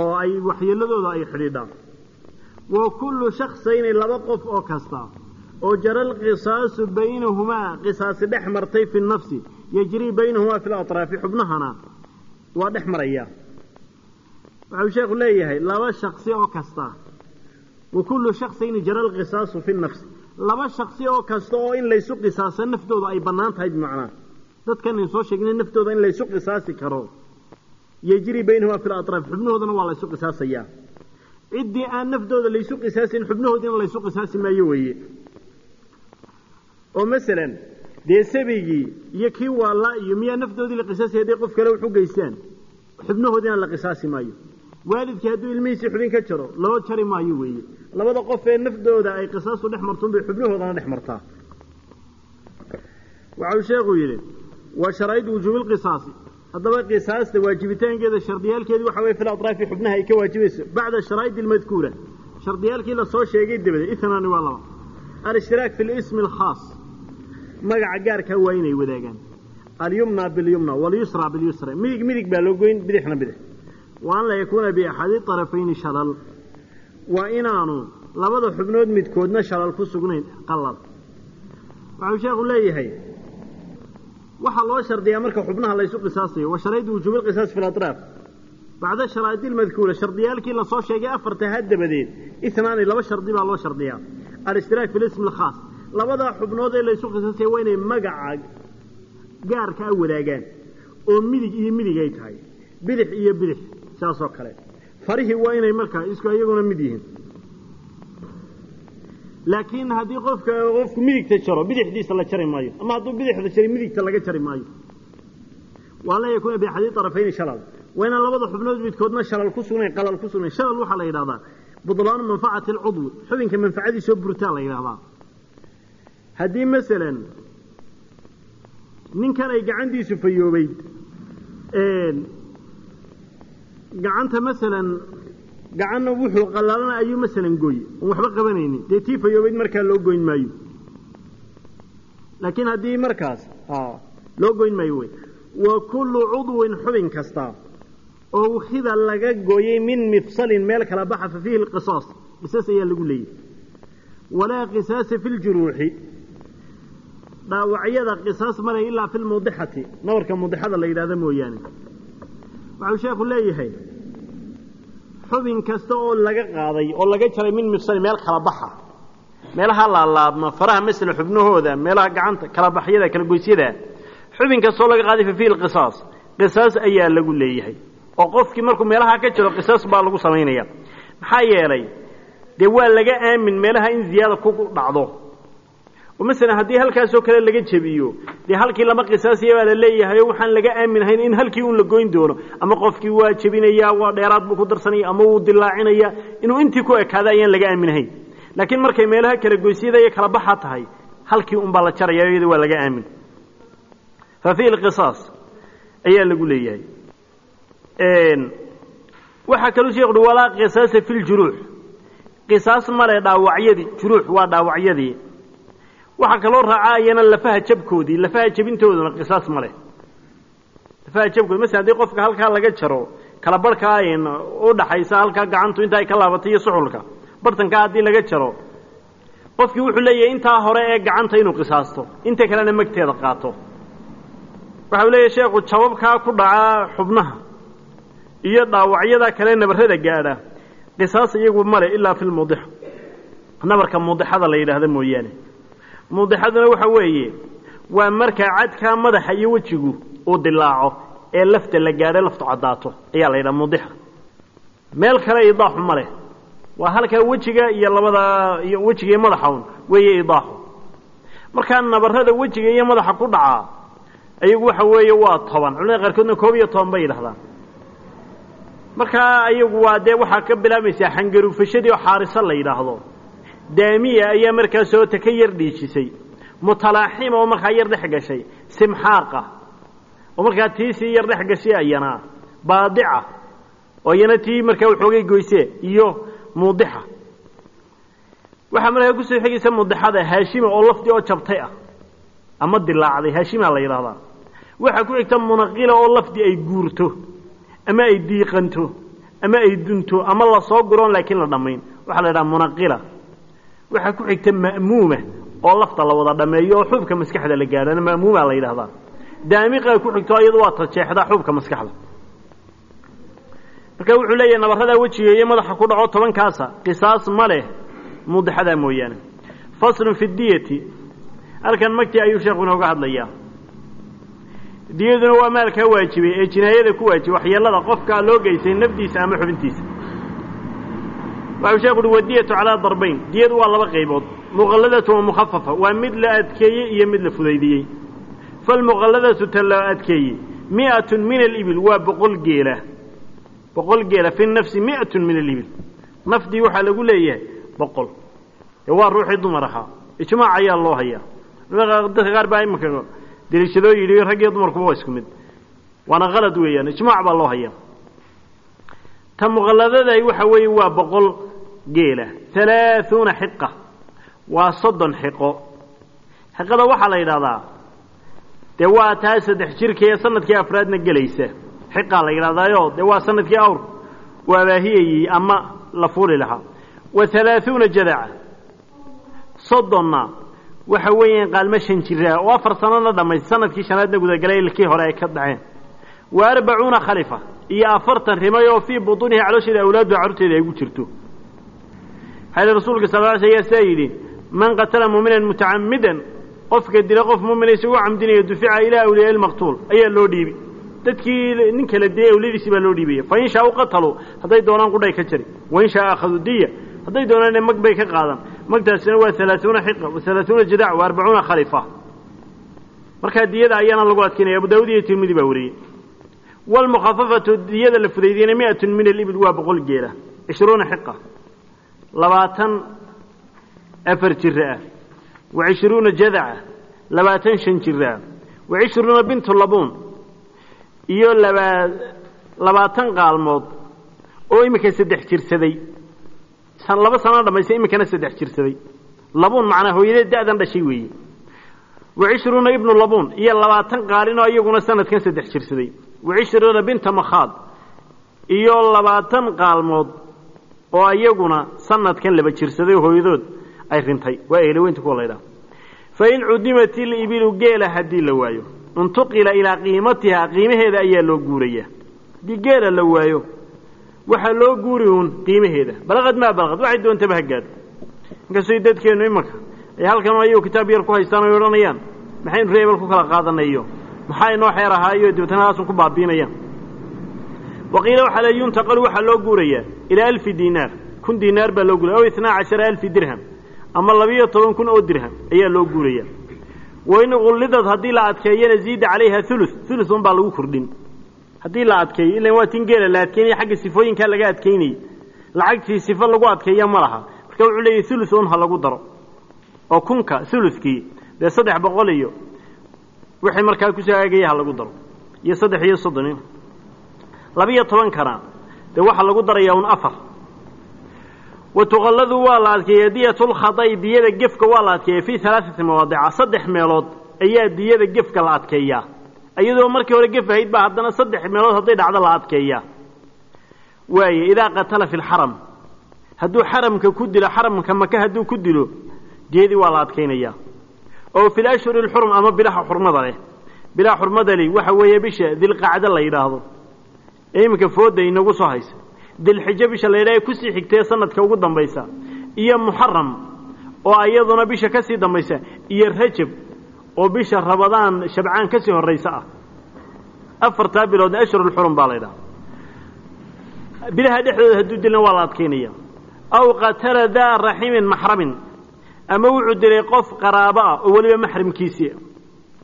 Oo ay waxyeeladooda ay xidhiidhaan. Wa kullu shaksayni laba qof oo kasta oo jara alqisaasu baynahumaa qisaasi dhex martay fi nafsi yajrii baynahumaa fi latraafi xubnahana waa dhex maraya. Waxau sheekhu leeyahay laba shaksi oo kasta wa kullu shaksayni jara alqisaasu fi nafsi laba shaksi oo kasta oo in laysu qisaasa naftooda ay bannaan tahay bimacnaa dadkan in soo sheegnay naftooda in laysu qisaasi karo. Yejri baynahumaa fi latraaf xubnahoodana waa laysu qisaasayaa. Ciddii aan naftooda laysu qisaasin xubnahoodiina laysu qisaasi maayo weeye. Oo masalan dee sabigii iyo kii waallaa iyo miyaa naftoodii la qisaasaya hadday qof kale wax u geystaan? Xubnahoodiina la qisaasi maayo waalidkii hadduu ilmihiisii xubin ka jaro loo jari maayo weeye. Labada qof ee naftooda ay qisaastu dhex martuun bay xubnahoodana dhex martaa. Waxau sheekhu yidhi wa sharaa'idu wujuubi lqisaasi haddaba qisaasta waajibitaankeeda shardiyaalkeedu waxa weye fil atraafi xubnaha ay ka waajibayso bacda sharaa'id almadkuura shardiyaalkii la soo sheegay dabadeed itnaani waa laba. Alishtiraak fi lismi alkhaas. Magaca gaarkaa waa inay wadaagaan alyumna bilyumna walyusra bilyusra midig midig baa loo goyn bidixna bidix wa laa yakuuna biaxadi طarafayni shalal. Waa inaanu labada xubnood midkoodna shalal ku sugnayn qalal waxau sheekhu leeyahay waxaa loo shardiyaa marka xubnaha laysu qisaasayo wa sharaydu wujuubi lqisaas fi latraaf bacda sharaa'id ilmadkuura shardiyaalkii la soo sheegay afarta ha dabadeed itnaani laba shardi baa loo shardiyaa. Alishtiraak fi lismi alkhaas labadaa xubnood ee laysu qisaasaya waa inay magaca gaarka a wadaagaan oo midig iyo midig ay tahay. Bidix iyo bidix saasoo kale. Farihii waa inay markaa isku iyaguna mid yihiin. Laakiin haddii qofka qofku midigta jaro bidixdiisa la jari maayo ama hadduu bidixda jaray midigta laga jari maayo. Waa la yakuuna biaxadii arafayni shalal. Waa inaan labada xubnood midkoodna shalal ku sugnayn qalal ku sugnayn shalal waxaa la yidhahdaa budlaanu manfacati alcudwi. Xubinka manfacadiisoo burtaa la yidhahdaa haddii masalan ninkan ay gacantiisu fayoobeyd gacanta masalan gacanna wuxuu qalaalana ayuu masalan gooye oon waxba qabanaynin. Dee tii markaa loo goyn maayo. Laakiin haddii markaas loo goyn maayo wey. Wa kullu cudwin xubin kasta oo ukhida laga gooyey min mifsalin meel kala baxa fa fiihi lqisaas. Qisaas ayaa lagu leeyahy walaa qisaasa fi ljuruuxi dhaawacyada qisaas male ilaa fi lmudixati nabarka mudixada la yidhahda mooyaane waxau sheekhu leeyahay. Xubin kasta oo laga qaaday oo laga jaray min mifsalin meel kala baxa. Meelaha laalaabma faraha masala xubnahooda meelaha gacanta kala baxyada kala goysyada. Xubin kastoo laga qaaday fa fiihi lqisaas qisaas ayaa lagu leeyahay. Oo qofkii markuu meelaha ka jiro qisaas baa lagu samaynaya maxaa yeelay dee waa laga aamin meelaha in ziyaada ku dhacdo oo masalan haddii halkaasoo kale laga jebiyo dee halkii lama qisaasaya baa la leeyahay oo waxaan laga aaminahayn in halkii un la goyn doono ama qofkii waa jebinaya waa dheeraad buu ku darsanaya ama wuu dilaacinaya inuu intii ku ekaada ayaan laga aaminahayn laakiin markay meelaha kala goysyada iyo kala baxa tahay halkii unbaa la jaraya iyada waa laga aamin fa fiihi lqisaas ayaa lagu leeyahay waxaa kaluu sheekh uhi walaa qisaasa fi ljuruux qisaas male dhaawacyadii juruux waa dhaawacyadii waxaa kaloo raacaa iyana lafaha jabkoodii lafaha jabintooduna qisaas male lafaha jabkoodi masala haddii qofka halkaa laga jaro kala barhkaa u dhaxaysa halkaa gacantu inta ay ka laabatay iyo suxulka bartankaa haddii laga jaro qofkii wuxuu leeyahay intaa hore ee gacanta inuu qisaasto inta kalena magteeda qaato. Waxau leeyahay sheekhu jababkaa ku dhacaa xubnaha iyo dhaawacyada kale nabarrada gaadha. Qisaas iyagu male ilaa fi lmudixa nabarka mudixada la yidhaahda mooyaane mudixaduna waxa weeye waa markaa cadkaa madaxa iyo wejigu uu dilaaco ee lafta la gaadho laftu caddaato ayaa la yidhaha mudixa meel kale idaaxu ma leh. Waa halkaa wejiga iyo labada iyo wejiga iyo madaxa un weeye idaaxu markaa nabarrada wejiga iyo madaxa ku dhacaa ayagu waxa weeye waa toban. Culimada qaarkoodna koob iyo toban bay yidhahdaan markaa ayagu waa dee waxaa ka bilaabaysaa xangaruufashadii oo xaariso la yidhaahdo daamiya ayaa markaas oo ta ka yar dhiijisay mutalaaxima oo markaa yar dhex gashay. Simxaaqa. Oo markaa tiisii yar dhex gashay ayana. Baadica. Oo iyana tii markaa waxoogay goyse iyo muudixa. Waxaa markaa ku soo xigaysa mudixada haashima oo lafdi oo jabtay ah. Ama dilaacday. Haashima la yidhahdaa waxaa ku xigta munaqila oo lafdi ay guurto. Ama ay diiqanto. Ama ay dunto. Ama la soo guroon laakiin la dhammayn waxaa la yidhaha munaqila waxaa ku xigta ma'muuma oo lafta la wada dhameeyo oo xubka maskaxda la gaadhana ma'muuma la yidhahdaa daamiqa ku xigto iyadu waa tajeexda xubka maskaxda. Marka wuxuu leeyahay nabarradaa wejiga iyo madaxa ku dhaco tobankaasa qisaas ma leh mudixadaa mooyaane. Faslun fi diyati. Halkan magtii ayuu sheekhu inooga hadlayaa. Diyaduna waa maalkaa waajibay ee jinaayada ku waajibay waxyeelada qofkaa loo geystay nafdiisa ama xubintiisa waxau sheekhu uhi wadiyatu calaa darbayn. Diyadu waa laba qaybood. Muqalladatu wa mukhafafa waa mid la adkeeyey iyo mid la fudaydiyey. Falmuqalladatu ta la adkeeyey mi'atun min alibil waa boqol geela. Boqol geela fi nafsi mi'atun min alibil. Nafdii waxaa lagu leeyahay boqol. Ee waa ruuxii dumar ahaa. Ijmaac ayaa loo hayaa. Dadka qaar baa iminka deliishadoo yidhi rag iyo dumarkuba waa isku mid. Waana kalad weeyaan. Ijmaac baa loo hayaa. Ta muqalladaday waxa weeye waa boqol geela. Halaaثuuna xiqa. Waa soddon xiqo. Xiqada waxaa la yidhahdaa dee waa taa saddex jirka ee sannadkii afraadna gelaysa. Xiqaa la yidhahdaayo dee waa sannadkii awr. Uu abaahiyayey ama la fuuli lahaa wa halaaثuuna jadaca soddonna. Waxa weeyaan qaalmo shan jiraa oo afar sanona dhammayst sannadkii shanaadna gudagalay ilkii hore ay ka dhaceen. Wa arbacuuna khalifa. Iyo afartan rimay oo fii butuunihi caloosheeda awlaadu carruurteeda ay gu jirto waxaa rasuulka sal l sl saa yidhi man qatala muminan mutacammidan qofka dila qof mumina isagu camdinaya dufica ilaa awliyaa ilmaqtuul ayaa loo dhiibi dadkii nin kala dilay awliyadiisi baa loo dhiibaya fa in shaau qataluu hadday doonaan qudhay ka jari wain shaa akhaduu diya hadday doonaanne mag bay ka qaadan magtaasina waa alaauuna xiqa wa alaauuna jadac wa arbacuuna khalifa markaa diyada ayaana lagu adkaynaya abu daawud iyo tirmidi baa wariyey wlmukhafafatu diyada la fudaydiyana miatun min alibil waa boqol geela cishruuna xiqa labaatan afar jira ah wa cishruuna jadaca labaatan shan jira ah wa cishruuna bintu labuun iyo labaa labaatan qaalmood oo iminka saddex jirsaday. Laba sanoo dhamaystay iminkana saddex jirsaday. Labuun macnaa hooyadeed da'dan dhashay weeye. Wa cishruuna ibnu labuun iyo labaatan qaalin iyaguna sanadkan saddex jirsaday. Wa cishruuna binta makhaad iyo labaatan qaalmood oo iyaguna sanadkan laba jirsaday hooyadood ay rintay. Waa eelaweynta kuwa laydhaha fa in cudimat ilibilu geela haddii la waayo intuqila ilaa qiimatihaa qiimaheeda ayaa loo guurayaa. Haddii geela la waayo waxaa loo guuri uun qiimaheeda. Balaqad maa balaqad waxay doontaba ha gaadho dadkeennu imanka ay halkan ayagu kitaab yar ku haystaan oy odhanayaan. Maxaynu reebel ku kala qaadanayo? Maxaa inoo xeer ahaayo? Dabeetana haasun ku baabiinayaan waqiila waxaa le yuntaqalu waxaa loo guurayaa ilaa alfi diinaar. Kun diinaar baa loo guuraya aw itnaa cashara alfi dirham. Ama labiyo toban kun oo dirham ayaa loo guuraya. Wain qullidad haddii la adkeeyana ziida calayha ulu ulu un baa lagu kordhin. Haddii la adkeeyo ilan waa tin geela la adkeynaya xagga sifooyinkaa laga adkeynayay lacagtii sifo lagu adkeeya ma laha. Marka wuxuu leeyahy ulu un ha lagu daro. Oo kunka ulukii dee saddex boqol iyo wixii markaa ku soo aagaya ha lagu daro. Iyo saddex iyo soddon labiyo toban kana dee waxaa lagu darayaa un afar. Wa tuqalladu waa la adkeeya diyat lkhaday diyada gefka waa la adkeeya fii alaaati mawaadica saddex meelood ayaa diyada gefka la adkeeyaa. Iyadoo markii hore gef ahayd baa haddana saddex meelood hadday dhacdo la adkeeyaa. Waaye idaa qatala fi lxaram hadduu xaramka ku dilo xaramka maka hadduu ku dilo diyadii waa la adkaynayaa oo fi lashhuri lxurum ama bilaha xurmada leh. Bilaha xurmada leh waxa weeye bisha dilqacdo la yidhaahdo iminka fooda inagu soo haysa. Dilxijo bisha la yidhaha ku sii xigtee sanadka ugu dambaysa. Iyo muxaram oo iyaduna bisha ka sii dambaysa. Iyo rajab oo bisha rabadaan shabcaan ka sii horaysa ah. Afartaa biloodna ashhurulxurum baa la ydhaha bilaha dhexdooda hadduu dilna waa la adkaynaya aw qatala daa raximin maxramin. Ama wuxuu dilay qof qaraabo ah oo weliba maxramkiisii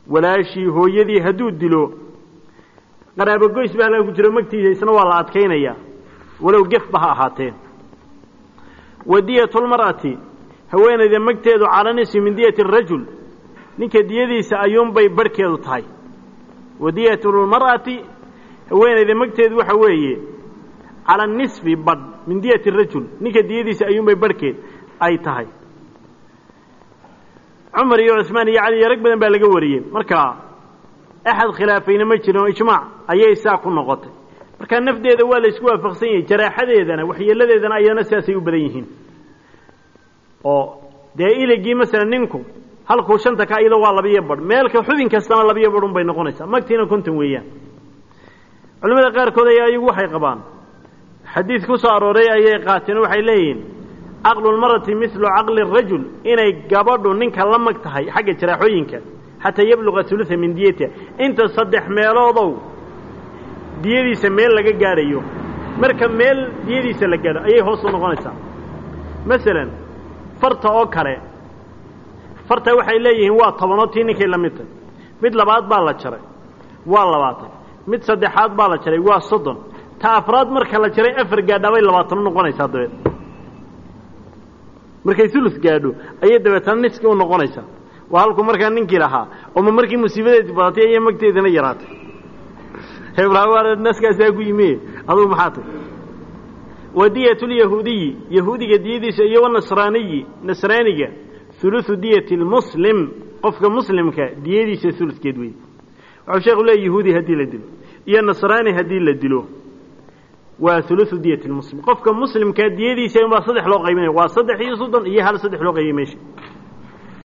walaashii hooyadii hadduu dilo qaraabo goys baa ku jiro magtiisa isna waa la adkaynaya. Walow gefba ha ahaatee wa diyatulmar'ati haweenayda magteedu cala nisfi min diyati arajul ninka diyadiisa ayuunbay barhkeedu tahay. Wa diyatulmar'ati haweenayda magteedu waxa weeye cala nisfi badh min diyati rajul. Ninka diyadiisa ayuunbay barhkeed ay tahay. Cumar iyo cusmaan iyo cali iyo rag badan baa laga wariyey. Marka axad khilaafayna ma jirin oo ijmaac ayay saa ku noqotay marka nafdeeda waa la isku waafaqsan yahay jaraaxadeedana waxyeeladeedana ayana sidaasay u badan yihiin oo dee iligii masalan ninku halkuu shanta ka iyadoo waa labiyo badh meelka xubin kastana labiyo badh un bay noqonaysaa magtiina konton weeyaan culimmada qaarkood ayaa iyagu waxay qabaan xadiid ku soo arooray ayay qaateen waxay leeyihiin caqlulmarati milu caqli rajul inay gabadhu ninka la mag tahay xagga jaraaxooyinka xataa yabluqa uluثa min diyatiha. Inta saddex meeloodow diyadiisa meel laga gaadhayo. Marka meel diyadiisa la gaadho ayay hoos u noqonaysaa. Masalan farta oo kale waxay leeyihiin waa tobanoo tii la mid mid labaad baa la jaray waa labaatan. Mid saddexaad baa la jaray waa soddon. Ta afraad marka la jaray afar gaadhabay labaatan u noqonaysaa dabeed. Markay ulu gaadho ayay dabeetana niski u noqonaysaa waa halkuu markaa ninkii lahaa ooma markii musiibadeedi badatay ayay magteedina yaraatay. Naskaasaa ku yimi adugu maxaa tay wa diyatulyahuudiyi yahuudiga diyadiisa iyo wanasraaniyi nasraaniga uluثu diyati lmuslim qofka muslimka diyadiisa uludkeed wey waxuu sheekhu leeya yahuudi haddii la dilo iyo nasraani haddii la dilo waa uluثu diyati lmuslim qofka muslimka diyadiisa unbaa saddex loo qaybinaya waa saddex iyo soddon iyo hal saddex loo qaybiyay meesha